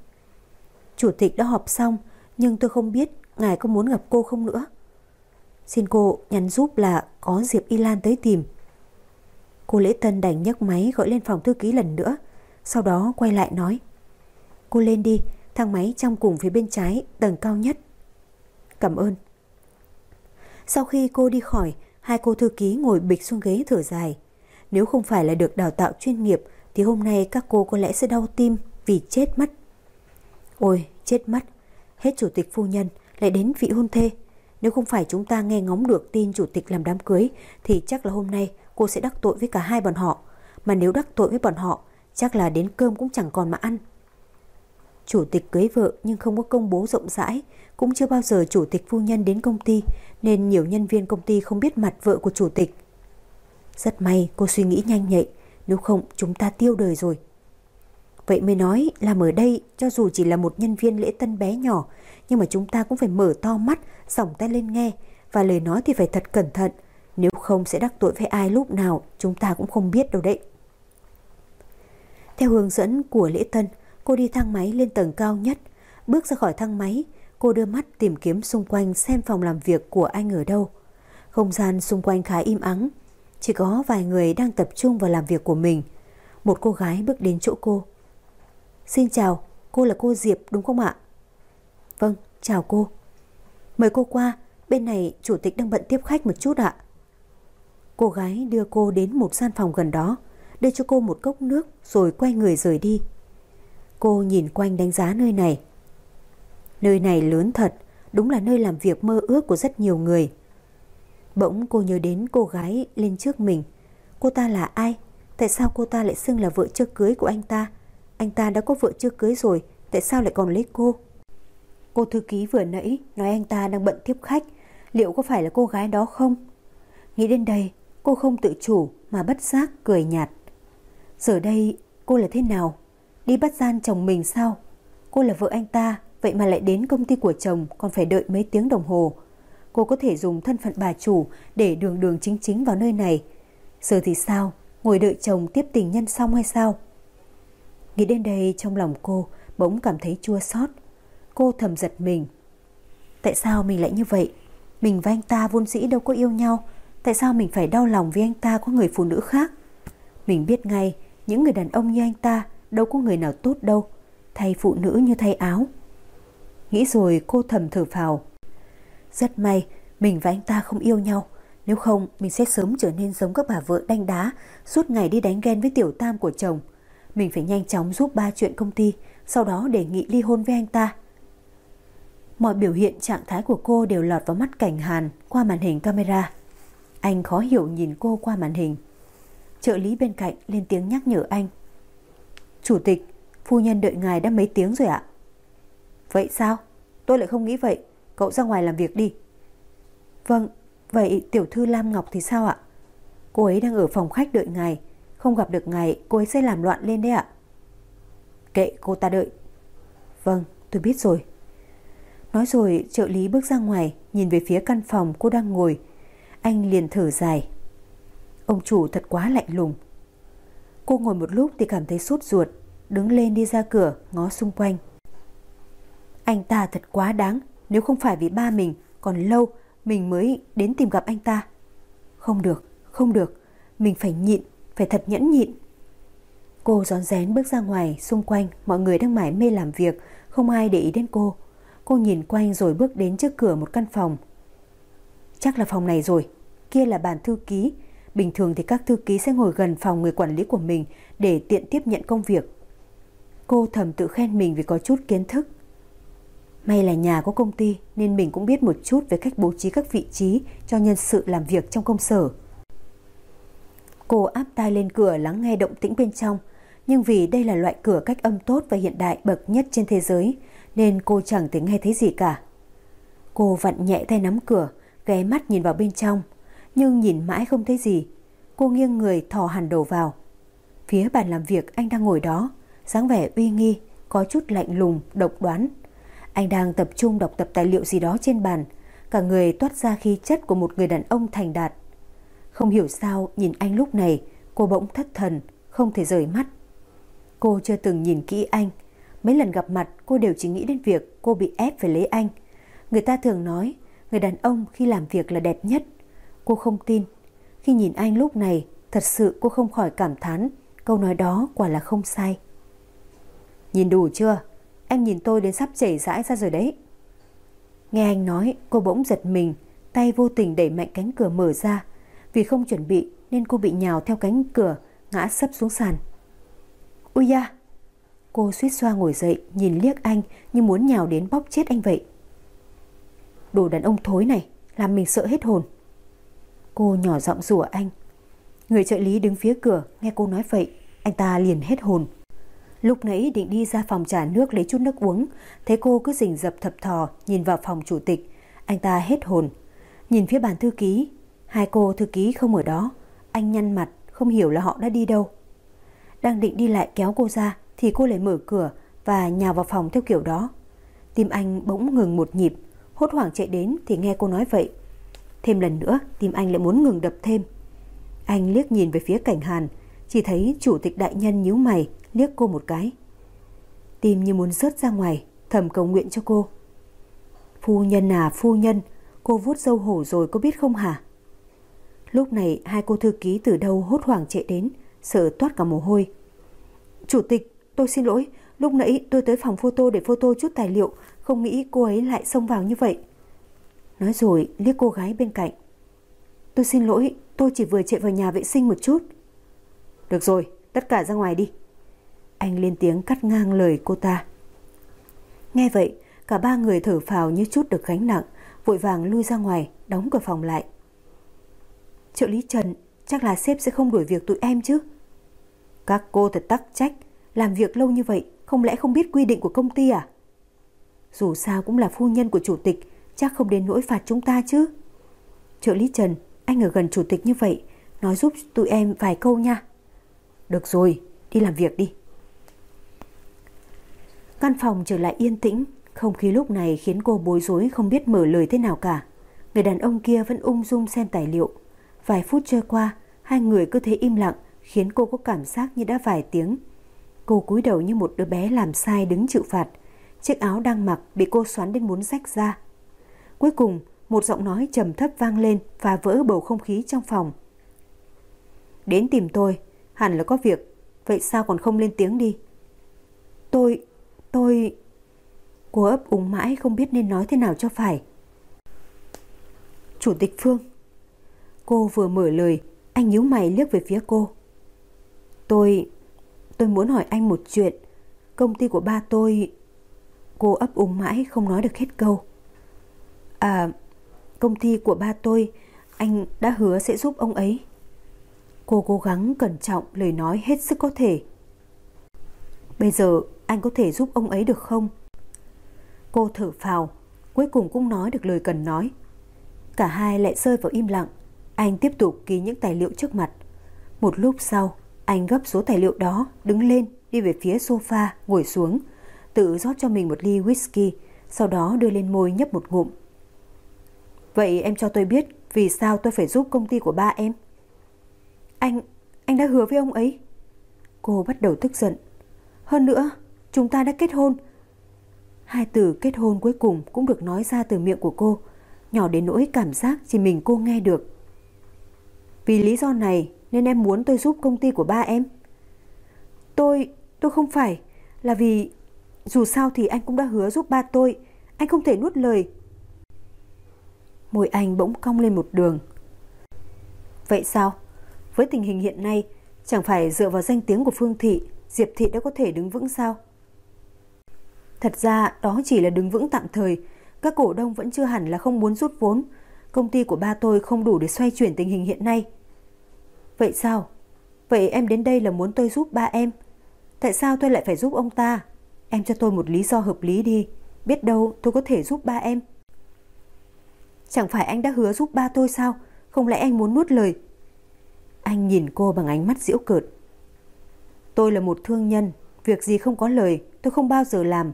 Chủ tịch đã họp xong, nhưng tôi không biết ngài có muốn gặp cô không nữa. Xin cô nhắn giúp là có Diệp Y Lan tới tìm. Cô Lễ Tân đành nhấc máy gọi lên phòng thư ký lần nữa, sau đó quay lại nói. Cô lên đi, thang máy trong cùng phía bên trái, tầng cao nhất. Cảm ơn. Sau khi cô đi khỏi, hai cô thư ký ngồi bịch xuống ghế thở dài. Nếu không phải là được đào tạo chuyên nghiệp thì hôm nay các cô có lẽ sẽ đau tim vì chết mất. Ôi, chết mất. Hết chủ tịch phu nhân lại đến vị hôn thê. Nếu không phải chúng ta nghe ngóng được tin chủ tịch làm đám cưới thì chắc là hôm nay cô sẽ đắc tội với cả hai bọn họ. Mà nếu đắc tội với bọn họ chắc là đến cơm cũng chẳng còn mà ăn. Chủ tịch cưới vợ nhưng không có công bố rộng rãi, cũng chưa bao giờ chủ tịch phu nhân đến công ty nên nhiều nhân viên công ty không biết mặt vợ của chủ tịch. Rất may cô suy nghĩ nhanh nhạy, nếu không chúng ta tiêu đời rồi. Vậy mới nói làm ở đây cho dù chỉ là một nhân viên lễ tân bé nhỏ nhưng mà chúng ta cũng phải mở to mắt, sòng tay lên nghe và lời nói thì phải thật cẩn thận. Nếu không sẽ đắc tội với ai lúc nào chúng ta cũng không biết đâu đấy. Theo hướng dẫn của lễ tân, cô đi thang máy lên tầng cao nhất. Bước ra khỏi thang máy, cô đưa mắt tìm kiếm xung quanh xem phòng làm việc của anh ở đâu. Không gian xung quanh khá im ắng, chỉ có vài người đang tập trung vào làm việc của mình. Một cô gái bước đến chỗ cô. Xin chào, cô là cô Diệp đúng không ạ? Vâng, chào cô. Mời cô qua, bên này chủ tịch đang bận tiếp khách một chút ạ. Cô gái đưa cô đến một gian phòng gần đó, đưa cho cô một cốc nước rồi quay người rời đi. Cô nhìn quanh đánh giá nơi này. Nơi này lớn thật, đúng là nơi làm việc mơ ước của rất nhiều người. Bỗng cô nhớ đến cô gái lên trước mình. Cô ta là ai? Tại sao cô ta lại xưng là vợ chưa cưới của anh ta? Anh ta đã có vợ chưa cưới rồi, tại sao lại còn lấy cô? Cô thư ký vừa nãy nói anh ta đang bận tiếp khách, liệu có phải là cô gái đó không? Nghĩ đến đây, cô không tự chủ mà bất giác cười nhạt. Giờ đây cô là thế nào? Đi bắt gian chồng mình sao? Cô là vợ anh ta, vậy mà lại đến công ty của chồng còn phải đợi mấy tiếng đồng hồ. Cô có thể dùng thân phận bà chủ để đường đường chính chính vào nơi này. Giờ thì sao? Ngồi đợi chồng tiếp tình nhân xong hay sao? Nghĩ đến đây trong lòng cô bỗng cảm thấy chua xót. Cô thầm giật mình. Tại sao mình lại như vậy? Mình và anh ta vốn dĩ đâu có yêu nhau. Tại sao mình phải đau lòng vì anh ta có người phụ nữ khác? Mình biết ngay, những người đàn ông như anh ta đâu có người nào tốt đâu. Thay phụ nữ như thay áo. Nghĩ rồi cô thầm thở phào. Rất may mình và anh ta không yêu nhau. Nếu không mình sẽ sớm trở nên giống các bà vợ đanh đá suốt ngày đi đánh ghen với tiểu tam của chồng. Mình phải nhanh chóng giúp ba chuyện công ty sau đó đề nghị ly hôn với anh ta. Mọi biểu hiện trạng thái của cô đều lọt vào mắt cảnh hàn qua màn hình camera. Anh khó hiểu nhìn cô qua màn hình. Trợ lý bên cạnh lên tiếng nhắc nhở anh. Chủ tịch, phu nhân đợi ngài đã mấy tiếng rồi ạ. Vậy sao? Tôi lại không nghĩ vậy. Cậu ra ngoài làm việc đi. Vâng, vậy tiểu thư Lam Ngọc thì sao ạ? Cô ấy đang ở phòng khách đợi ngài. Không gặp được ngài, cô ấy sẽ làm loạn lên đấy ạ. Kệ cô ta đợi. Vâng, tôi biết rồi. Nói rồi trợ lý bước ra ngoài Nhìn về phía căn phòng cô đang ngồi Anh liền thở dài Ông chủ thật quá lạnh lùng Cô ngồi một lúc thì cảm thấy sốt ruột Đứng lên đi ra cửa ngó xung quanh Anh ta thật quá đáng nếu không phải vì ba mình Còn lâu mình mới đến tìm gặp anh ta Không được, không được Mình phải nhịn, phải thật nhẫn nhịn Cô rón rén bước ra ngoài Xung quanh mọi người đang mải mê làm việc Không ai để ý đến cô Cô nhìn quanh rồi bước đến trước cửa một căn phòng. Chắc là phòng này rồi, kia là bàn thư ký. Bình thường thì các thư ký sẽ ngồi gần phòng người quản lý của mình để tiện tiếp nhận công việc. Cô thầm tự khen mình vì có chút kiến thức. May là nhà có công ty nên mình cũng biết một chút về cách bố trí các vị trí cho nhân sự làm việc trong công sở. Cô áp tai lên cửa lắng nghe động tĩnh bên trong, nhưng vì đây là loại cửa cách âm tốt và hiện đại bậc nhất trên thế giới nên cô chẳng thể nghe thấy gì cả. Cô vặn nhẹ tay nắm cửa, ghé mắt nhìn vào bên trong, nhưng nhìn mãi không thấy gì. Cô nghiêng người thò hẳn đầu vào. Phía bàn làm việc anh đang ngồi đó, dáng vẻ uy nghi, có chút lạnh lùng, độc đoán. Anh đang tập trung đọc tập tài liệu gì đó trên bàn, cả người toát ra khí chất của một người đàn ông thành đạt. Không hiểu sao nhìn anh lúc này, cô bỗng thất thần, không thể rời mắt. Cô chưa từng nhìn kỹ anh, mấy lần gặp mặt cô đều chỉ nghĩ đến việc cô bị ép phải lấy anh. Người ta thường nói, người đàn ông khi làm việc là đẹp nhất. Cô không tin. Khi nhìn anh lúc này, thật sự cô không khỏi cảm thán, câu nói đó quả là không sai. Nhìn đủ chưa? Em nhìn tôi đến sắp chảy rãi ra rồi đấy. Nghe anh nói, cô bỗng giật mình, tay vô tình đẩy mạnh cánh cửa mở ra. Vì không chuẩn bị nên cô bị nhào theo cánh cửa, ngã sấp xuống sàn. Ui da! Cô suýt xoa ngồi dậy, nhìn liếc anh như muốn nhào đến bóc chết anh vậy. Đồ đàn ông thối này, làm mình sợ hết hồn. Cô nhỏ giọng rủa anh. Người trợ lý đứng phía cửa, nghe cô nói vậy, anh ta liền hết hồn. Lúc nãy định đi ra phòng trả nước lấy chút nước uống, thấy cô cứ rình rập thập thò nhìn vào phòng chủ tịch. Anh ta hết hồn. Nhìn phía bàn thư ký, hai cô thư ký không ở đó. Anh nhăn mặt, không hiểu là họ đã đi đâu. Đang định đi lại kéo cô ra thì cô lại mở cửa và nhào vào phòng theo kiểu đó. Tim anh bỗng ngừng một nhịp, hốt hoảng chạy đến thì nghe cô nói vậy. Thêm lần nữa, tim anh lại muốn ngừng đập thêm. Anh liếc nhìn về phía cảnh hàn, chỉ thấy chủ tịch đại nhân nhíu mày, liếc cô một cái. Tim như muốn rớt ra ngoài, thầm cầu nguyện cho cô. Phu nhân à, phu nhân, cô vuốt dâu hổ rồi có biết không hả? Lúc này hai cô thư ký từ đâu hốt hoảng chạy đến, sợ toát cả mồ hôi. Chủ tịch, tôi xin lỗi, lúc nãy tôi tới phòng photo để photo chút tài liệu, không nghĩ cô ấy lại xông vào như vậy. Nói rồi liếc cô gái bên cạnh. Tôi xin lỗi, tôi chỉ vừa chạy vào nhà vệ sinh một chút. Được rồi, tất cả ra ngoài đi. Anh lên tiếng cắt ngang lời cô ta. Nghe vậy, cả ba người thở phào như chút được gánh nặng, vội vàng lui ra ngoài, đóng cửa phòng lại. Trợ lý Trần, chắc là sếp sẽ không đuổi việc tụi em chứ? Các cô thật tắc trách, làm việc lâu như vậy, không lẽ không biết quy định của công ty à? Dù sao cũng là phu nhân của chủ tịch, chắc không đến nỗi phạt chúng ta chứ. Trợ lý Trần, anh ở gần chủ tịch như vậy, nói giúp tụi em vài câu nha. Được rồi, đi làm việc đi. Căn phòng trở lại yên tĩnh, không khí lúc này khiến cô bối rối không biết mở lời thế nào cả. Người đàn ông kia vẫn ung dung xem tài liệu. Vài phút trôi qua, hai người cứ thế im lặng, khiến cô có cảm giác như đã vài tiếng. Cô cúi đầu như một đứa bé làm sai đứng chịu phạt. Chiếc áo đang mặc bị cô xoắn đến muốn rách ra. Cuối cùng, một giọng nói trầm thấp vang lên và vỡ bầu không khí trong phòng. Đến tìm tôi, hẳn là có việc, vậy sao còn không lên tiếng đi? Tôi, tôi... Cô ấp úng mãi không biết nên nói thế nào cho phải. Chủ tịch Phương. Cô vừa mở lời, anh nhíu mày liếc về phía cô. Tôi... tôi muốn hỏi anh một chuyện. Công ty của ba tôi... Cô ấp úng mãi không nói được hết câu. À, công ty của ba tôi, anh đã hứa sẽ giúp ông ấy. Cô cố gắng cẩn trọng lời nói hết sức có thể. Bây giờ anh có thể giúp ông ấy được không? Cô thở phào, cuối cùng cũng nói được lời cần nói. Cả hai lại rơi vào im lặng. Anh tiếp tục ký những tài liệu trước mặt. Một lúc sau, anh gấp số tài liệu đó, đứng lên, đi về phía sofa, ngồi xuống, tự rót cho mình một ly whisky, sau đó đưa lên môi nhấp một ngụm. Vậy em cho tôi biết vì sao tôi phải giúp công ty của ba em? Anh, anh đã hứa với ông ấy. Cô bắt đầu tức giận. Hơn nữa, chúng ta đã kết hôn. Hai từ kết hôn cuối cùng cũng được nói ra từ miệng của cô, nhỏ đến nỗi cảm giác chỉ mình cô nghe được. Vì lý do này nên em muốn tôi giúp công ty của ba em. Tôi, tôi không phải, là vì dù sao thì anh cũng đã hứa giúp ba tôi, anh không thể nuốt lời. Môi anh bỗng cong lên một đường. Vậy sao? Với tình hình hiện nay, chẳng phải dựa vào danh tiếng của Phương Thị, Diệp Thị đã có thể đứng vững sao? Thật ra đó chỉ là đứng vững tạm thời, các cổ đông vẫn chưa hẳn là không muốn rút vốn. Công ty của ba tôi không đủ để xoay chuyển tình hình hiện nay. Vậy sao? Vậy em đến đây là muốn tôi giúp ba em. Tại sao tôi lại phải giúp ông ta? Em cho tôi một lý do hợp lý đi. Biết đâu tôi có thể giúp ba em. Chẳng phải anh đã hứa giúp ba tôi sao? Không lẽ anh muốn nuốt lời? Anh nhìn cô bằng ánh mắt giễu cợt. Tôi là một thương nhân, việc gì không có lời tôi không bao giờ làm.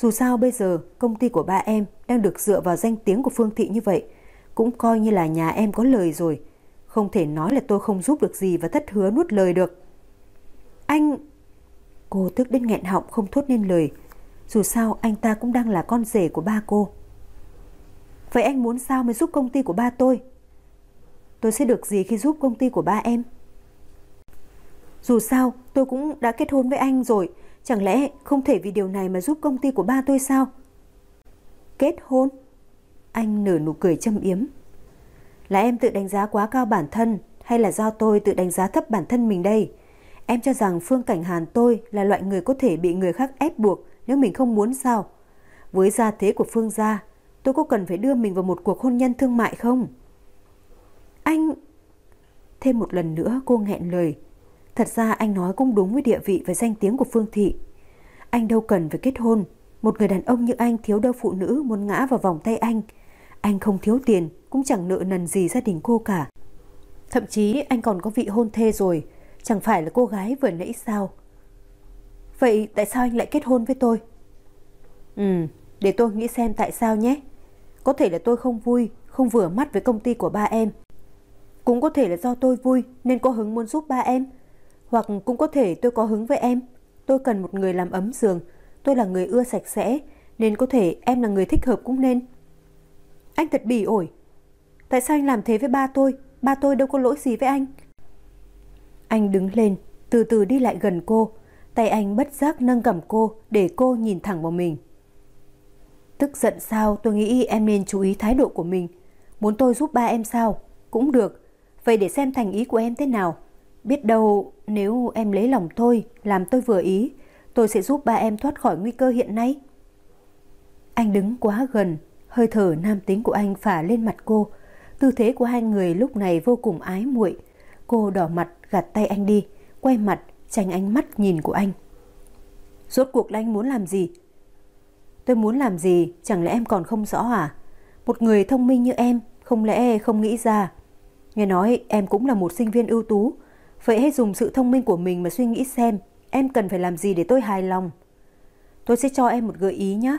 Dù sao bây giờ công ty của ba em đang được dựa vào danh tiếng của Phương Thị như vậy, cũng coi như là nhà em có lời rồi. Không thể nói là tôi không giúp được gì và thất hứa nuốt lời được. Anh... Cô tức đến nghẹn họng không thốt nên lời. Dù sao anh ta cũng đang là con rể của ba cô. Vậy anh muốn sao mới giúp công ty của ba tôi? Tôi sẽ được gì khi giúp công ty của ba em? Dù sao tôi cũng đã kết hôn với anh rồi Chẳng lẽ không thể vì điều này mà giúp công ty của ba tôi sao? Kết hôn? Anh nở nụ cười châm yếm. Là em tự đánh giá quá cao bản thân hay là do tôi tự đánh giá thấp bản thân mình đây? Em cho rằng Phương Cảnh Hàn tôi là loại người có thể bị người khác ép buộc nếu mình không muốn sao? Với gia thế của Phương gia, tôi có cần phải đưa mình vào một cuộc hôn nhân thương mại không? Anh... Thêm một lần nữa cô nghẹn lời. Thật ra anh nói cũng đúng với địa vị và danh tiếng của Phương Thị. Anh đâu cần phải kết hôn. Một người đàn ông như anh thiếu đâu phụ nữ muốn ngã vào vòng tay anh. Anh không thiếu tiền, cũng chẳng nợ nần gì gia đình cô cả. Thậm chí anh còn có vị hôn thê rồi, chẳng phải là cô gái vừa nãy sao? Vậy tại sao anh lại kết hôn với tôi? Ừ, để tôi nghĩ xem tại sao nhé. Có thể là tôi không vui, không vừa mắt với công ty của ba em. Cũng có thể là do tôi vui nên có hứng muốn giúp ba em. Hoặc cũng có thể tôi có hứng với em. Tôi cần một người làm ấm giường. Tôi là người ưa sạch sẽ, nên có thể em là người thích hợp cũng nên. Anh thật bỉ ổi. Tại sao anh làm thế với ba tôi? Ba tôi đâu có lỗi gì với anh. Anh đứng lên, từ từ đi lại gần cô. Tay anh bất giác nâng cầm cô để cô nhìn thẳng vào mình. Tức giận sao tôi nghĩ em nên chú ý thái độ của mình. Muốn tôi giúp ba em sao? Cũng được. Vậy để xem thành ý của em thế nào. Biết đâu nếu em lấy lòng tôi, làm tôi vừa ý, tôi sẽ giúp ba em thoát khỏi nguy cơ hiện nay. Anh đứng quá gần, hơi thở nam tính của anh phả lên mặt cô. Tư thế của hai người lúc này vô cùng ái muội. Cô đỏ mặt gạt tay anh đi, quay mặt tránh ánh mắt nhìn của anh. Rốt cuộc là anh muốn làm gì? Tôi muốn làm gì, chẳng lẽ em còn không rõ à? Một người thông minh như em, không lẽ không nghĩ ra? Nghe nói em cũng là một sinh viên ưu tú, Vậy hãy dùng sự thông minh của mình mà suy nghĩ xem em cần phải làm gì để tôi hài lòng. Tôi sẽ cho em một gợi ý nhé.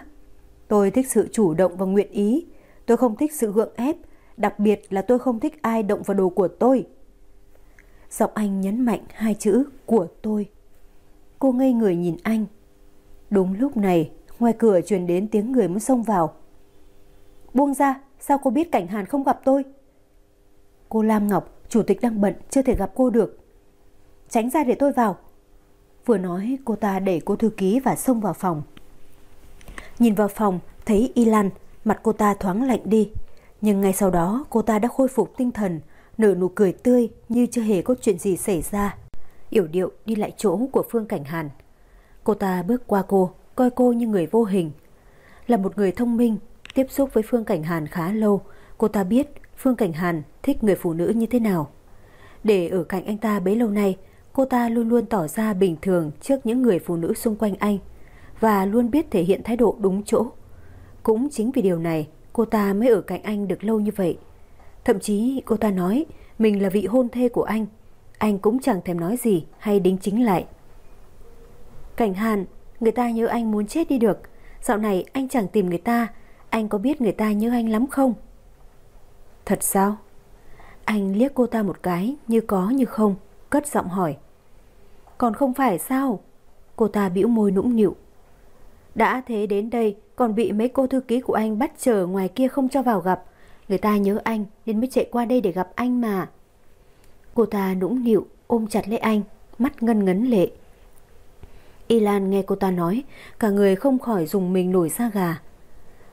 Tôi thích sự chủ động và nguyện ý. Tôi không thích sự gượng ép. Đặc biệt là tôi không thích ai động vào đồ của tôi. Giọng anh nhấn mạnh hai chữ của tôi. Cô ngây người nhìn anh. Đúng lúc này, ngoài cửa truyền đến tiếng người muốn xông vào. Buông ra, sao cô biết cảnh Hàn không gặp tôi? Cô Lam Ngọc, chủ tịch đang bận, chưa thể gặp cô được tránh ra để tôi vào. Vừa nói cô ta đẩy cô thư ký và xông vào phòng. Nhìn vào phòng, thấy Y Lan, mặt cô ta thoáng lạnh đi. Nhưng ngay sau đó cô ta đã khôi phục tinh thần, nở nụ cười tươi như chưa hề có chuyện gì xảy ra. Yểu điệu đi lại chỗ của Phương Cảnh Hàn. Cô ta bước qua cô, coi cô như người vô hình. Là một người thông minh, tiếp xúc với Phương Cảnh Hàn khá lâu, cô ta biết Phương Cảnh Hàn thích người phụ nữ như thế nào. Để ở cạnh anh ta bấy lâu nay, cô ta luôn luôn tỏ ra bình thường trước những người phụ nữ xung quanh anh và luôn biết thể hiện thái độ đúng chỗ. Cũng chính vì điều này, cô ta mới ở cạnh anh được lâu như vậy. Thậm chí cô ta nói mình là vị hôn thê của anh. Anh cũng chẳng thèm nói gì hay đính chính lại. Cảnh Hàn, người ta nhớ anh muốn chết đi được. Dạo này anh chẳng tìm người ta. Anh có biết người ta nhớ anh lắm không? Thật sao? Anh liếc cô ta một cái như có như không cất giọng hỏi. Còn không phải sao? Cô ta bĩu môi nũng nịu. Đã thế đến đây còn bị mấy cô thư ký của anh bắt chờ ngoài kia không cho vào gặp. Người ta nhớ anh nên mới chạy qua đây để gặp anh mà. Cô ta nũng nịu ôm chặt lấy anh, mắt ngân ngấn lệ. Y Lan nghe cô ta nói, cả người không khỏi dùng mình nổi da gà.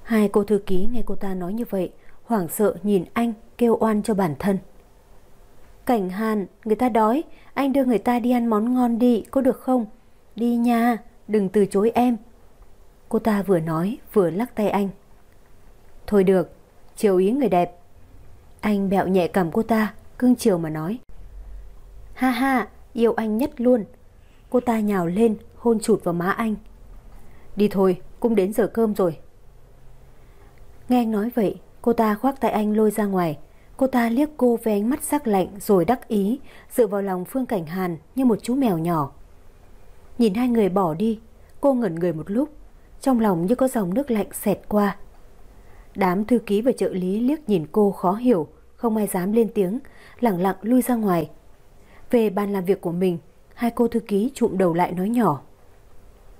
Hai cô thư ký nghe cô ta nói như vậy, hoảng sợ nhìn anh kêu oan cho bản thân. Cảnh Hàn, người ta đói, anh đưa người ta đi ăn món ngon đi, có được không? Đi nha, đừng từ chối em. Cô ta vừa nói vừa lắc tay anh. Thôi được, chiều ý người đẹp. Anh bẹo nhẹ cầm cô ta, cưng chiều mà nói. Ha ha, yêu anh nhất luôn. Cô ta nhào lên, hôn chụt vào má anh. Đi thôi, cũng đến giờ cơm rồi. Nghe anh nói vậy, Cô ta khoác tay anh lôi ra ngoài. Cô ta liếc cô với ánh mắt sắc lạnh rồi đắc ý, dựa vào lòng Phương Cảnh Hàn như một chú mèo nhỏ. Nhìn hai người bỏ đi, cô ngẩn người một lúc, trong lòng như có dòng nước lạnh xẹt qua. Đám thư ký và trợ lý liếc nhìn cô khó hiểu, không ai dám lên tiếng, lặng lặng lui ra ngoài. Về bàn làm việc của mình, hai cô thư ký trụm đầu lại nói nhỏ.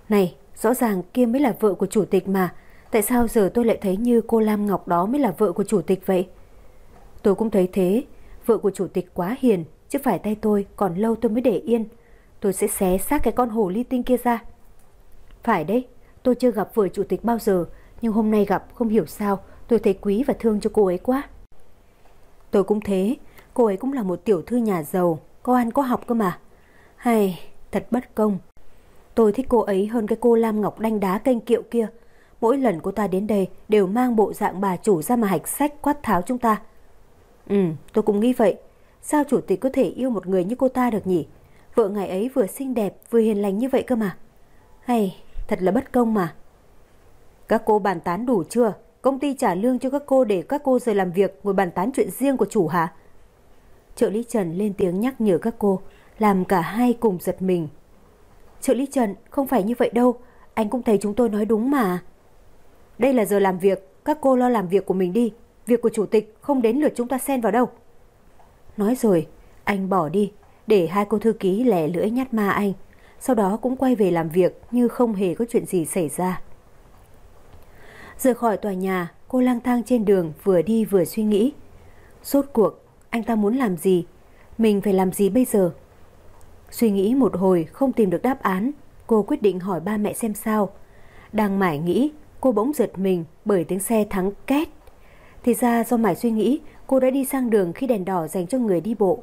Này, rõ ràng kia mới là vợ của chủ tịch mà, tại sao giờ tôi lại thấy như cô Lam Ngọc đó mới là vợ của chủ tịch vậy? Tôi cũng thấy thế, vợ của chủ tịch quá hiền, chứ phải tay tôi còn lâu tôi mới để yên. Tôi sẽ xé xác cái con hồ ly tinh kia ra. Phải đấy, tôi chưa gặp vợ chủ tịch bao giờ, nhưng hôm nay gặp không hiểu sao tôi thấy quý và thương cho cô ấy quá. Tôi cũng thế, cô ấy cũng là một tiểu thư nhà giàu, có ăn có học cơ mà. Hay, thật bất công. Tôi thích cô ấy hơn cái cô Lam Ngọc đanh đá kênh kiệu kia. Mỗi lần cô ta đến đây đều mang bộ dạng bà chủ ra mà hạch sách quát tháo chúng ta. Ừ, tôi cũng nghĩ vậy. Sao chủ tịch có thể yêu một người như cô ta được nhỉ? Vợ ngài ấy vừa xinh đẹp vừa hiền lành như vậy cơ mà. Hay, thật là bất công mà. Các cô bàn tán đủ chưa? Công ty trả lương cho các cô để các cô rời làm việc ngồi bàn tán chuyện riêng của chủ hả? Trợ lý Trần lên tiếng nhắc nhở các cô, làm cả hai cùng giật mình. Trợ lý Trần, không phải như vậy đâu, anh cũng thấy chúng tôi nói đúng mà. Đây là giờ làm việc, các cô lo làm việc của mình đi, việc của chủ tịch không đến lượt chúng ta xen vào đâu. Nói rồi, anh bỏ đi, để hai cô thư ký lẻ lưỡi nhát ma anh, sau đó cũng quay về làm việc như không hề có chuyện gì xảy ra. Rời khỏi tòa nhà, cô lang thang trên đường vừa đi vừa suy nghĩ. Rốt cuộc, anh ta muốn làm gì? Mình phải làm gì bây giờ? Suy nghĩ một hồi không tìm được đáp án, cô quyết định hỏi ba mẹ xem sao. Đang mải nghĩ, cô bỗng giật mình bởi tiếng xe thắng két. Thì ra do mải suy nghĩ, cô đã đi sang đường khi đèn đỏ dành cho người đi bộ.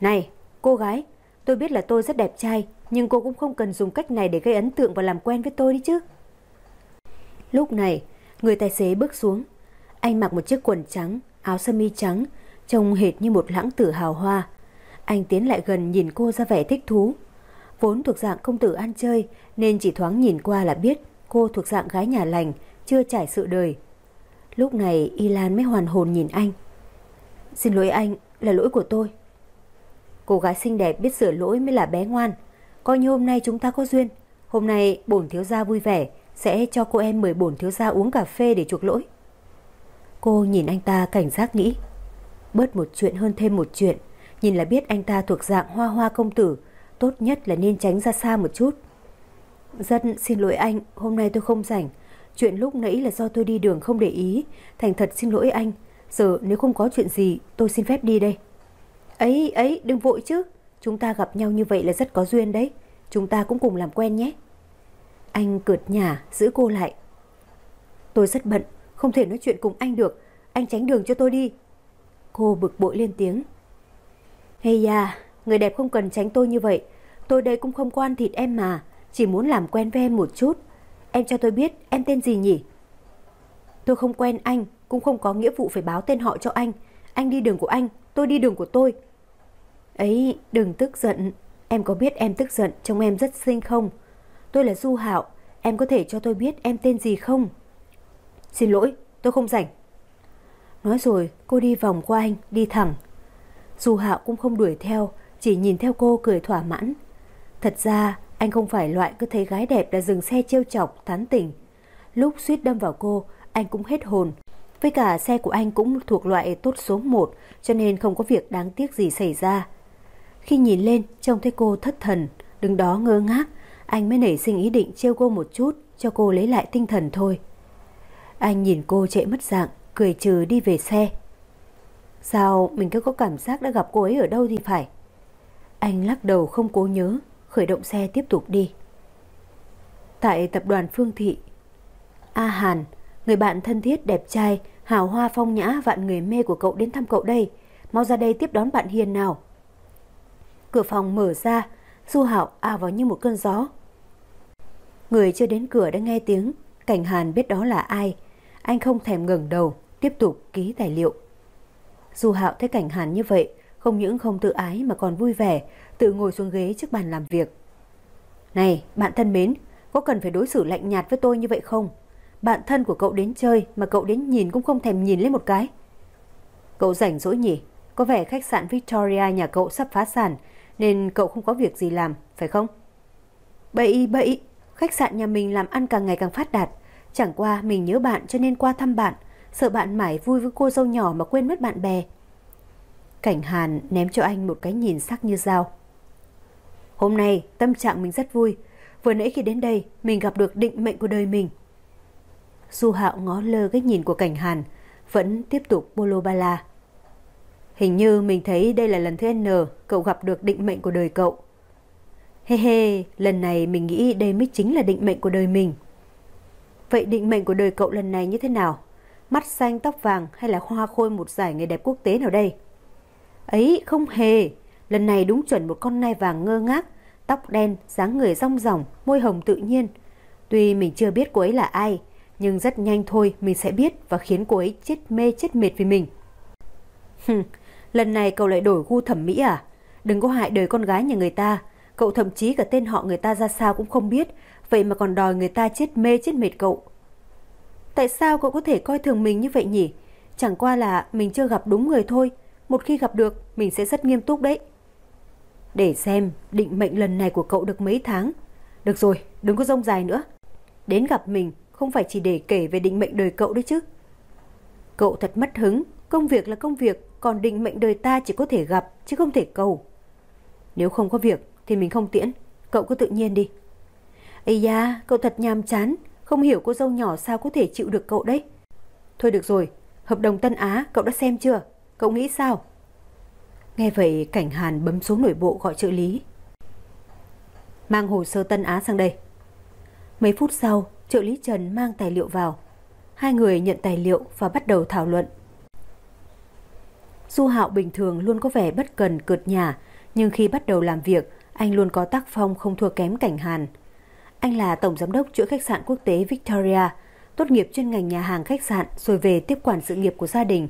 Này, cô gái, tôi biết là tôi rất đẹp trai, nhưng cô cũng không cần dùng cách này để gây ấn tượng và làm quen với tôi đi chứ. Lúc này, người tài xế bước xuống. Anh mặc một chiếc quần trắng, áo sơ mi trắng, trông hệt như một lãng tử hào hoa. Anh tiến lại gần nhìn cô ra vẻ thích thú. Vốn thuộc dạng công tử ăn chơi nên chỉ thoáng nhìn qua là biết cô thuộc dạng gái nhà lành, chưa trải sự đời. Lúc này Y Lan mới hoàn hồn nhìn anh. Xin lỗi anh, là lỗi của tôi. Cô gái xinh đẹp biết sửa lỗi mới là bé ngoan. Coi như hôm nay chúng ta có duyên. Hôm nay bổn thiếu gia vui vẻ, sẽ cho cô em mời bổn thiếu gia uống cà phê để chuộc lỗi. Cô nhìn anh ta cảnh giác nghĩ. Bớt một chuyện hơn thêm một chuyện. Nhìn là biết anh ta thuộc dạng hoa hoa công tử. Tốt nhất là nên tránh ra xa một chút. Dân xin lỗi anh, hôm nay tôi không rảnh. Chuyện lúc nãy là do tôi đi đường không để ý. Thành thật xin lỗi anh. Giờ nếu không có chuyện gì, tôi xin phép đi đây. Ấy, ấy, đừng vội chứ. Chúng ta gặp nhau như vậy là rất có duyên đấy. Chúng ta cũng cùng làm quen nhé. Anh cợt nhả giữ cô lại. Tôi rất bận, không thể nói chuyện cùng anh được. Anh tránh đường cho tôi đi. Cô bực bội lên tiếng. Hey da, người đẹp không cần tránh tôi như vậy. Tôi đây cũng không quan thịt em mà. Chỉ muốn làm quen với em một chút. Em cho tôi biết em tên gì nhỉ? Tôi không quen anh, cũng không có nghĩa vụ phải báo tên họ cho anh. Anh đi đường của anh, tôi đi đường của tôi. Ấy, đừng tức giận. Em có biết em tức giận trông em rất xinh không? Tôi là Du Hạo, em có thể cho tôi biết em tên gì không? Xin lỗi, tôi không rảnh. Nói rồi, cô đi vòng qua anh, đi thẳng. Du Hạo cũng không đuổi theo, chỉ nhìn theo cô cười thỏa mãn. Thật ra, anh không phải loại cứ thấy gái đẹp đã dừng xe trêu chọc, tán tỉnh. Lúc suýt đâm vào cô, anh cũng hết hồn. Với cả xe của anh cũng thuộc loại tốt số 1, cho nên không có việc đáng tiếc gì xảy ra. Khi nhìn lên, trông thấy cô thất thần, đứng đó ngơ ngác, anh mới nảy sinh ý định trêu cô một chút cho cô lấy lại tinh thần thôi. Anh nhìn cô chạy mất dạng, cười trừ đi về xe. Sao mình cứ có cảm giác đã gặp cô ấy ở đâu thì phải. Anh lắc đầu không cố nhớ, khởi động xe tiếp tục đi. Tại tập đoàn Phương Thị, A Hàn, người bạn thân thiết đẹp trai, hào hoa phong nhã vạn người mê của cậu đến thăm cậu đây. Mau ra đây tiếp đón bạn Hiền nào. Cửa phòng mở ra, Du Hạo à vào như một cơn gió. Người chưa đến cửa đã nghe tiếng, Cảnh Hàn biết đó là ai. Anh không thèm ngẩng đầu, tiếp tục ký tài liệu. Du Hạo thấy Cảnh Hàn như vậy, không những không tự ái mà còn vui vẻ, tự ngồi xuống ghế trước bàn làm việc. Này, bạn thân mến, có cần phải đối xử lạnh nhạt với tôi như vậy không? bạn thân của cậu đến chơi mà cậu đến nhìn cũng không thèm nhìn lên một cái. Cậu rảnh rỗi nhỉ? Có vẻ khách sạn Victoria nhà cậu sắp phá sản nên cậu không có việc gì làm, phải không? Bậy bậy, khách sạn nhà mình làm ăn càng ngày càng phát đạt. Chẳng qua mình nhớ bạn cho nên qua thăm bạn, sợ bạn mãi vui với cô dâu nhỏ mà quên mất bạn bè. Cảnh Hàn ném cho anh một cái nhìn sắc như dao. Hôm nay tâm trạng mình rất vui. Vừa nãy khi đến đây mình gặp được định mệnh của đời mình. Du Hạo ngó lơ cái nhìn của Cảnh Hàn, vẫn tiếp tục bolo ba la. Hình như mình thấy đây là lần thứ N cậu gặp được định mệnh của đời cậu. Hê hê, lần này mình nghĩ đây mới chính là định mệnh của đời mình. Vậy định mệnh của đời cậu lần này như thế nào? Mắt xanh tóc vàng hay là hoa khôi một giải người đẹp quốc tế nào đây? Ấy không hề, lần này đúng chuẩn một con nai vàng ngơ ngác, tóc đen, dáng người rong ròng, môi hồng tự nhiên. Tuy mình chưa biết cô ấy là ai, nhưng rất nhanh thôi mình sẽ biết và khiến cô ấy chết mê chết mệt vì mình. Hừm, lần này cậu lại đổi gu thẩm mỹ à? Đừng có hại đời con gái nhà người ta, cậu thậm chí cả tên họ người ta ra sao cũng không biết, vậy mà còn đòi người ta chết mê chết mệt cậu. Tại sao cậu có thể coi thường mình như vậy nhỉ? Chẳng qua là mình chưa gặp đúng người thôi, một khi gặp được mình sẽ rất nghiêm túc đấy. Để xem định mệnh lần này của cậu được mấy tháng. Được rồi, đừng có rông dài nữa. Đến gặp mình không phải chỉ để kể về định mệnh đời cậu đấy chứ. Cậu thật mất hứng, công việc là công việc, còn định mệnh đời ta chỉ có thể gặp chứ không thể cầu. Nếu không có việc thì mình không tiễn, cậu cứ tự nhiên đi. Ây da, cậu thật nhàm chán, không hiểu cô dâu nhỏ sao có thể chịu được cậu đấy. Thôi được rồi, hợp đồng Tân Á cậu đã xem chưa? Cậu nghĩ sao? Nghe vậy Cảnh Hàn bấm số nội bộ gọi trợ lý. Mang hồ sơ Tân Á sang đây. Mấy phút sau, trợ lý Trần mang tài liệu vào. Hai người nhận tài liệu và bắt đầu thảo luận. Du Hạo bình thường luôn có vẻ bất cần cợt nhả, nhưng khi bắt đầu làm việc, anh luôn có tác phong không thua kém Cảnh Hàn. Anh là tổng giám đốc chuỗi khách sạn quốc tế Victoria, tốt nghiệp chuyên ngành nhà hàng khách sạn rồi về tiếp quản sự nghiệp của gia đình.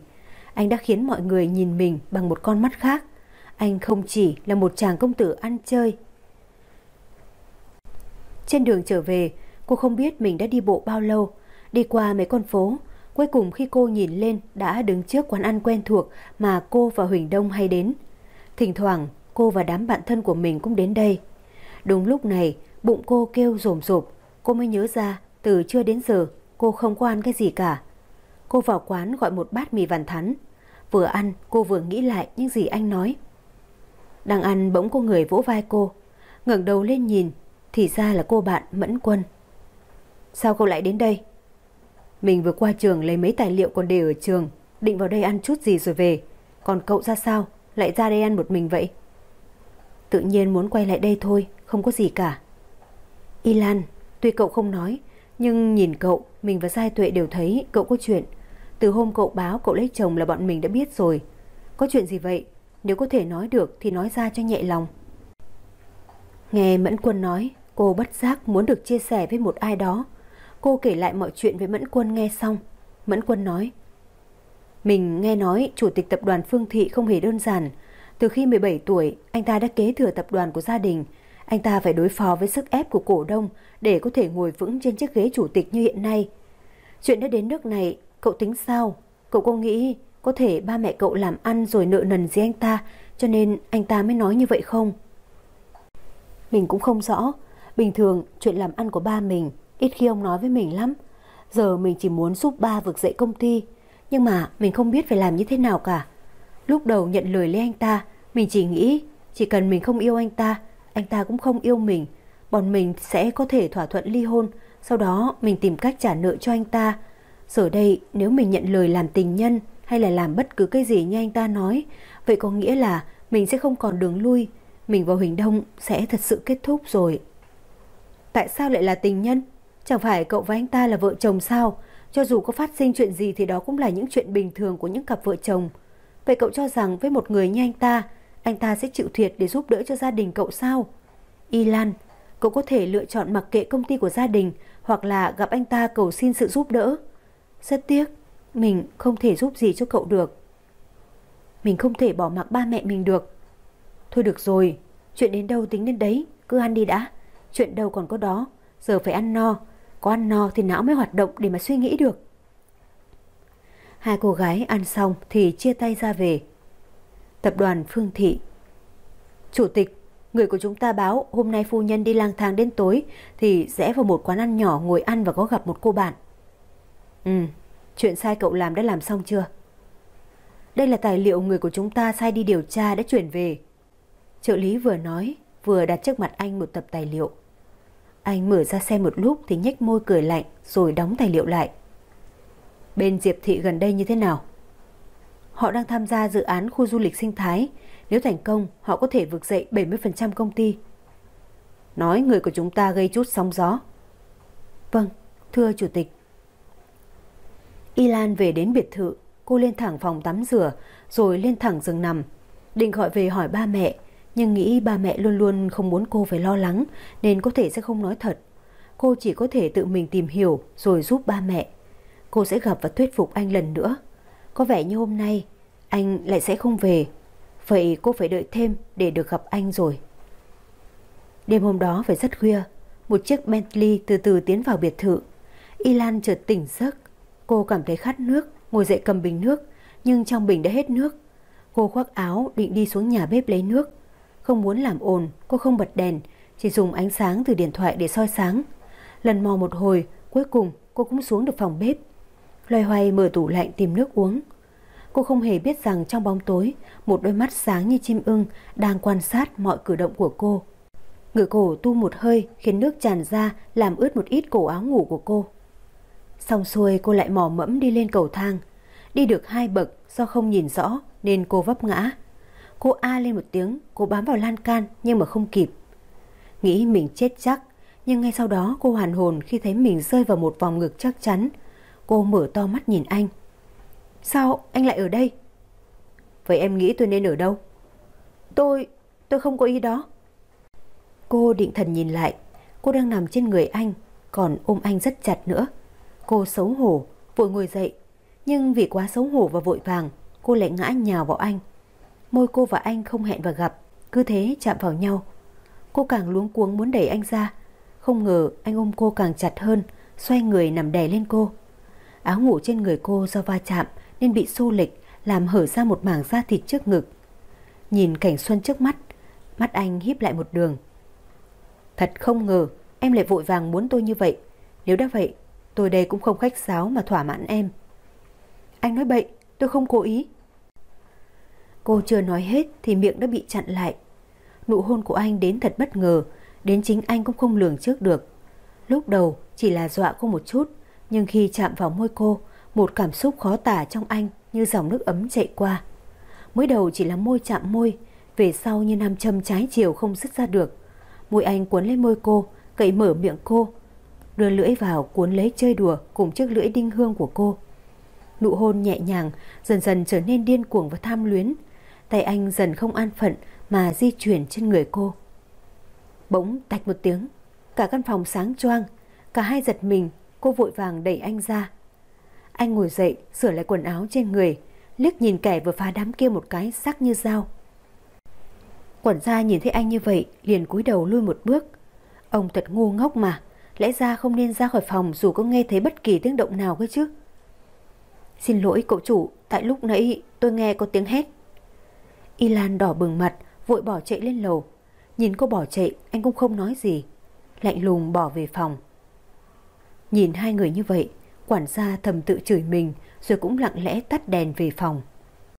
Anh đã khiến mọi người nhìn mình bằng một con mắt khác. Anh không chỉ là một chàng công tử ăn chơi. Trên đường trở về, cô không biết mình đã đi bộ bao lâu. Đi qua mấy con phố, cuối cùng khi cô nhìn lên đã đứng trước quán ăn quen thuộc mà cô và Huỳnh Đông hay đến. Thỉnh thoảng, cô và đám bạn thân của mình cũng đến đây. Đúng lúc này, bụng cô kêu rồm rộp, cô mới nhớ ra từ trưa đến giờ cô không có ăn cái gì cả. Cô vào quán gọi một bát mì vằn thắn. Vừa ăn, cô vừa nghĩ lại những gì anh nói. Đang ăn bỗng cô người vỗ vai cô. ngẩng đầu lên nhìn, thì ra là cô bạn Mẫn Quân. Sao cậu lại đến đây? Mình vừa qua trường lấy mấy tài liệu còn để ở trường, định vào đây ăn chút gì rồi về. Còn cậu ra sao? Lại ra đây ăn một mình vậy? Tự nhiên muốn quay lại đây thôi, không có gì cả. Y Lan, tuy cậu không nói, nhưng nhìn cậu, mình và Giai Tuệ đều thấy cậu có chuyện. Từ hôm cậu báo cậu lấy chồng là bọn mình đã biết rồi. Có chuyện gì vậy? Nếu có thể nói được thì nói ra cho nhẹ lòng. Nghe Mẫn Quân nói, cô bất giác muốn được chia sẻ với một ai đó. Cô kể lại mọi chuyện với Mẫn Quân nghe xong. Mẫn Quân nói, Mình nghe nói chủ tịch tập đoàn Phương Thị không hề đơn giản. Từ khi 17 tuổi, anh ta đã kế thừa tập đoàn của gia đình. Anh ta phải đối phó với sức ép của cổ đông để có thể ngồi vững trên chiếc ghế chủ tịch như hiện nay. Chuyện đã đến nước này, cậu tính sao? Cậu có nghĩ có thể ba mẹ cậu làm ăn rồi nợ nần gì anh ta cho nên anh ta mới nói như vậy không? Mình cũng không rõ. Bình thường chuyện làm ăn của ba mình ít khi ông nói với mình lắm. Giờ mình chỉ muốn giúp ba vực dậy công ty. Nhưng mà mình không biết phải làm như thế nào cả. Lúc đầu nhận lời lấy anh ta, mình chỉ nghĩ chỉ cần mình không yêu anh ta, anh ta cũng không yêu mình. Bọn mình sẽ có thể thỏa thuận ly hôn, sau đó mình tìm cách trả nợ cho anh ta. Giờ đây nếu mình nhận lời làm tình nhân hay là làm bất cứ cái gì như anh ta nói, vậy có nghĩa là mình sẽ không còn đường lui, mình và Huỳnh Đông sẽ thật sự kết thúc rồi. Tại sao lại là tình nhân? Chẳng phải cậu và anh ta là vợ chồng sao? Cho dù có phát sinh chuyện gì thì đó cũng là những chuyện bình thường của những cặp vợ chồng. Vậy cậu cho rằng với một người như anh ta, anh ta sẽ chịu thiệt để giúp đỡ cho gia đình cậu sao? Y Lan, cậu có thể lựa chọn mặc kệ công ty của gia đình hoặc là gặp anh ta cầu xin sự giúp đỡ. Rất tiếc, mình không thể giúp gì cho cậu được. Mình không thể bỏ mặc ba mẹ mình được. Thôi được rồi, chuyện đến đâu tính đến đấy, cứ ăn đi đã. Chuyện đâu còn có đó, giờ phải ăn no. có ăn no thì não mới hoạt động để mà suy nghĩ được. Hai cô gái ăn xong thì chia tay ra về. Tập đoàn Phương Thị Chủ tịch, người của chúng ta báo hôm nay phu nhân đi lang thang đến tối thì rẽ vào một quán ăn nhỏ ngồi ăn và có gặp một cô bạn. Ừ, chuyện sai cậu làm đã làm xong chưa? Đây là tài liệu người của chúng ta sai đi điều tra đã chuyển về. Trợ lý vừa nói, vừa đặt trước mặt anh một tập tài liệu. Anh mở ra xem một lúc thì nhếch môi cười lạnh rồi đóng tài liệu lại. Bên Diệp Thị gần đây như thế nào? Họ đang tham gia dự án khu du lịch sinh thái. Nếu thành công, họ có thể vực dậy 70% công ty. Nói người của chúng ta gây chút sóng gió. Vâng, thưa Chủ tịch. Y Lan về đến biệt thự, cô lên thẳng phòng tắm rửa, rồi lên thẳng giường nằm. Định gọi về hỏi ba mẹ, nhưng nghĩ ba mẹ luôn luôn không muốn cô phải lo lắng, nên có thể sẽ không nói thật. Cô chỉ có thể tự mình tìm hiểu rồi giúp ba mẹ. Cô sẽ gặp và thuyết phục anh lần nữa. Có vẻ như hôm nay anh lại sẽ không về. Vậy cô phải đợi thêm để được gặp anh rồi. Đêm hôm đó phải rất khuya, một chiếc Bentley từ từ tiến vào biệt thự. Y Lan chợt tỉnh giấc. Cô cảm thấy khát nước, ngồi dậy cầm bình nước, nhưng trong bình đã hết nước. Cô khoác áo định đi xuống nhà bếp lấy nước. Không muốn làm ồn, cô không bật đèn, chỉ dùng ánh sáng từ điện thoại để soi sáng. Lần mò một hồi, cuối cùng cô cũng xuống được phòng bếp. Loay hoay mở tủ lạnh tìm nước uống. Cô không hề biết rằng trong bóng tối, một đôi mắt sáng như chim ưng đang quan sát mọi cử động của cô. Ngửa cổ tu một hơi khiến nước tràn ra làm ướt một ít cổ áo ngủ của cô. Xong xuôi cô lại mò mẫm đi lên cầu thang. Đi được hai bậc do không nhìn rõ nên cô vấp ngã. Cô a lên một tiếng, cô bám vào lan can nhưng mà không kịp. Nghĩ mình chết chắc, nhưng ngay sau đó cô hoàn hồn khi thấy mình rơi vào một vòng ngực chắc chắn. Cô mở to mắt nhìn anh. Sao anh lại ở đây? Vậy em nghĩ tôi nên ở đâu? Tôi, tôi không có ý đó. Cô định thần nhìn lại, cô đang nằm trên người anh, còn ôm anh rất chặt nữa. Cô xấu hổ, vội ngồi dậy, nhưng vì quá xấu hổ và vội vàng, cô lại ngã nhào vào anh. Môi cô và anh không hẹn và gặp, cứ thế chạm vào nhau. Cô càng luống cuống muốn đẩy anh ra, không ngờ anh ôm cô càng chặt hơn, xoay người nằm đè lên cô. Áo ngủ trên người cô do va chạm nên bị xô lịch, làm hở ra một mảng da thịt trước ngực. Nhìn cảnh xuân trước mắt, mắt anh híp lại một đường. Thật không ngờ em lại vội vàng muốn tôi như vậy. Nếu đã vậy, tôi đây cũng không khách sáo mà thỏa mãn em. Anh nói bậy, tôi không cố ý. Cô chưa nói hết thì miệng đã bị chặn lại. Nụ hôn của anh đến thật bất ngờ, đến chính anh cũng không lường trước được. Lúc đầu chỉ là dọa cô một chút, nhưng khi chạm vào môi cô, một cảm xúc khó tả trong anh như dòng nước ấm chạy qua. Mới đầu chỉ là môi chạm môi, về sau như nam châm trái chiều không dứt ra được. Môi anh cuốn lên môi cô, cậy mở miệng cô, đưa lưỡi vào cuốn lấy chơi đùa cùng chiếc lưỡi đinh hương của cô. Nụ hôn nhẹ nhàng dần dần trở nên điên cuồng và tham luyến. Tay anh dần không an phận mà di chuyển trên người cô. Bỗng tạch một tiếng, cả căn phòng sáng choang, cả hai giật mình, cô vội vàng đẩy anh ra. Anh ngồi dậy, sửa lại quần áo trên người, liếc nhìn kẻ vừa phá đám kia một cái sắc như dao. Quản gia nhìn thấy anh như vậy, liền cúi đầu lui một bước. Ông thật ngu ngốc mà, lẽ ra không nên ra khỏi phòng dù có nghe thấy bất kỳ tiếng động nào cơ chứ. Xin lỗi cậu chủ, tại lúc nãy tôi nghe có tiếng hét. Y Lan đỏ bừng mặt, vội bỏ chạy lên lầu. Nhìn cô bỏ chạy, anh cũng không nói gì. Lạnh lùng bỏ về phòng. Nhìn hai người như vậy, quản gia thầm tự chửi mình rồi cũng lặng lẽ tắt đèn về phòng.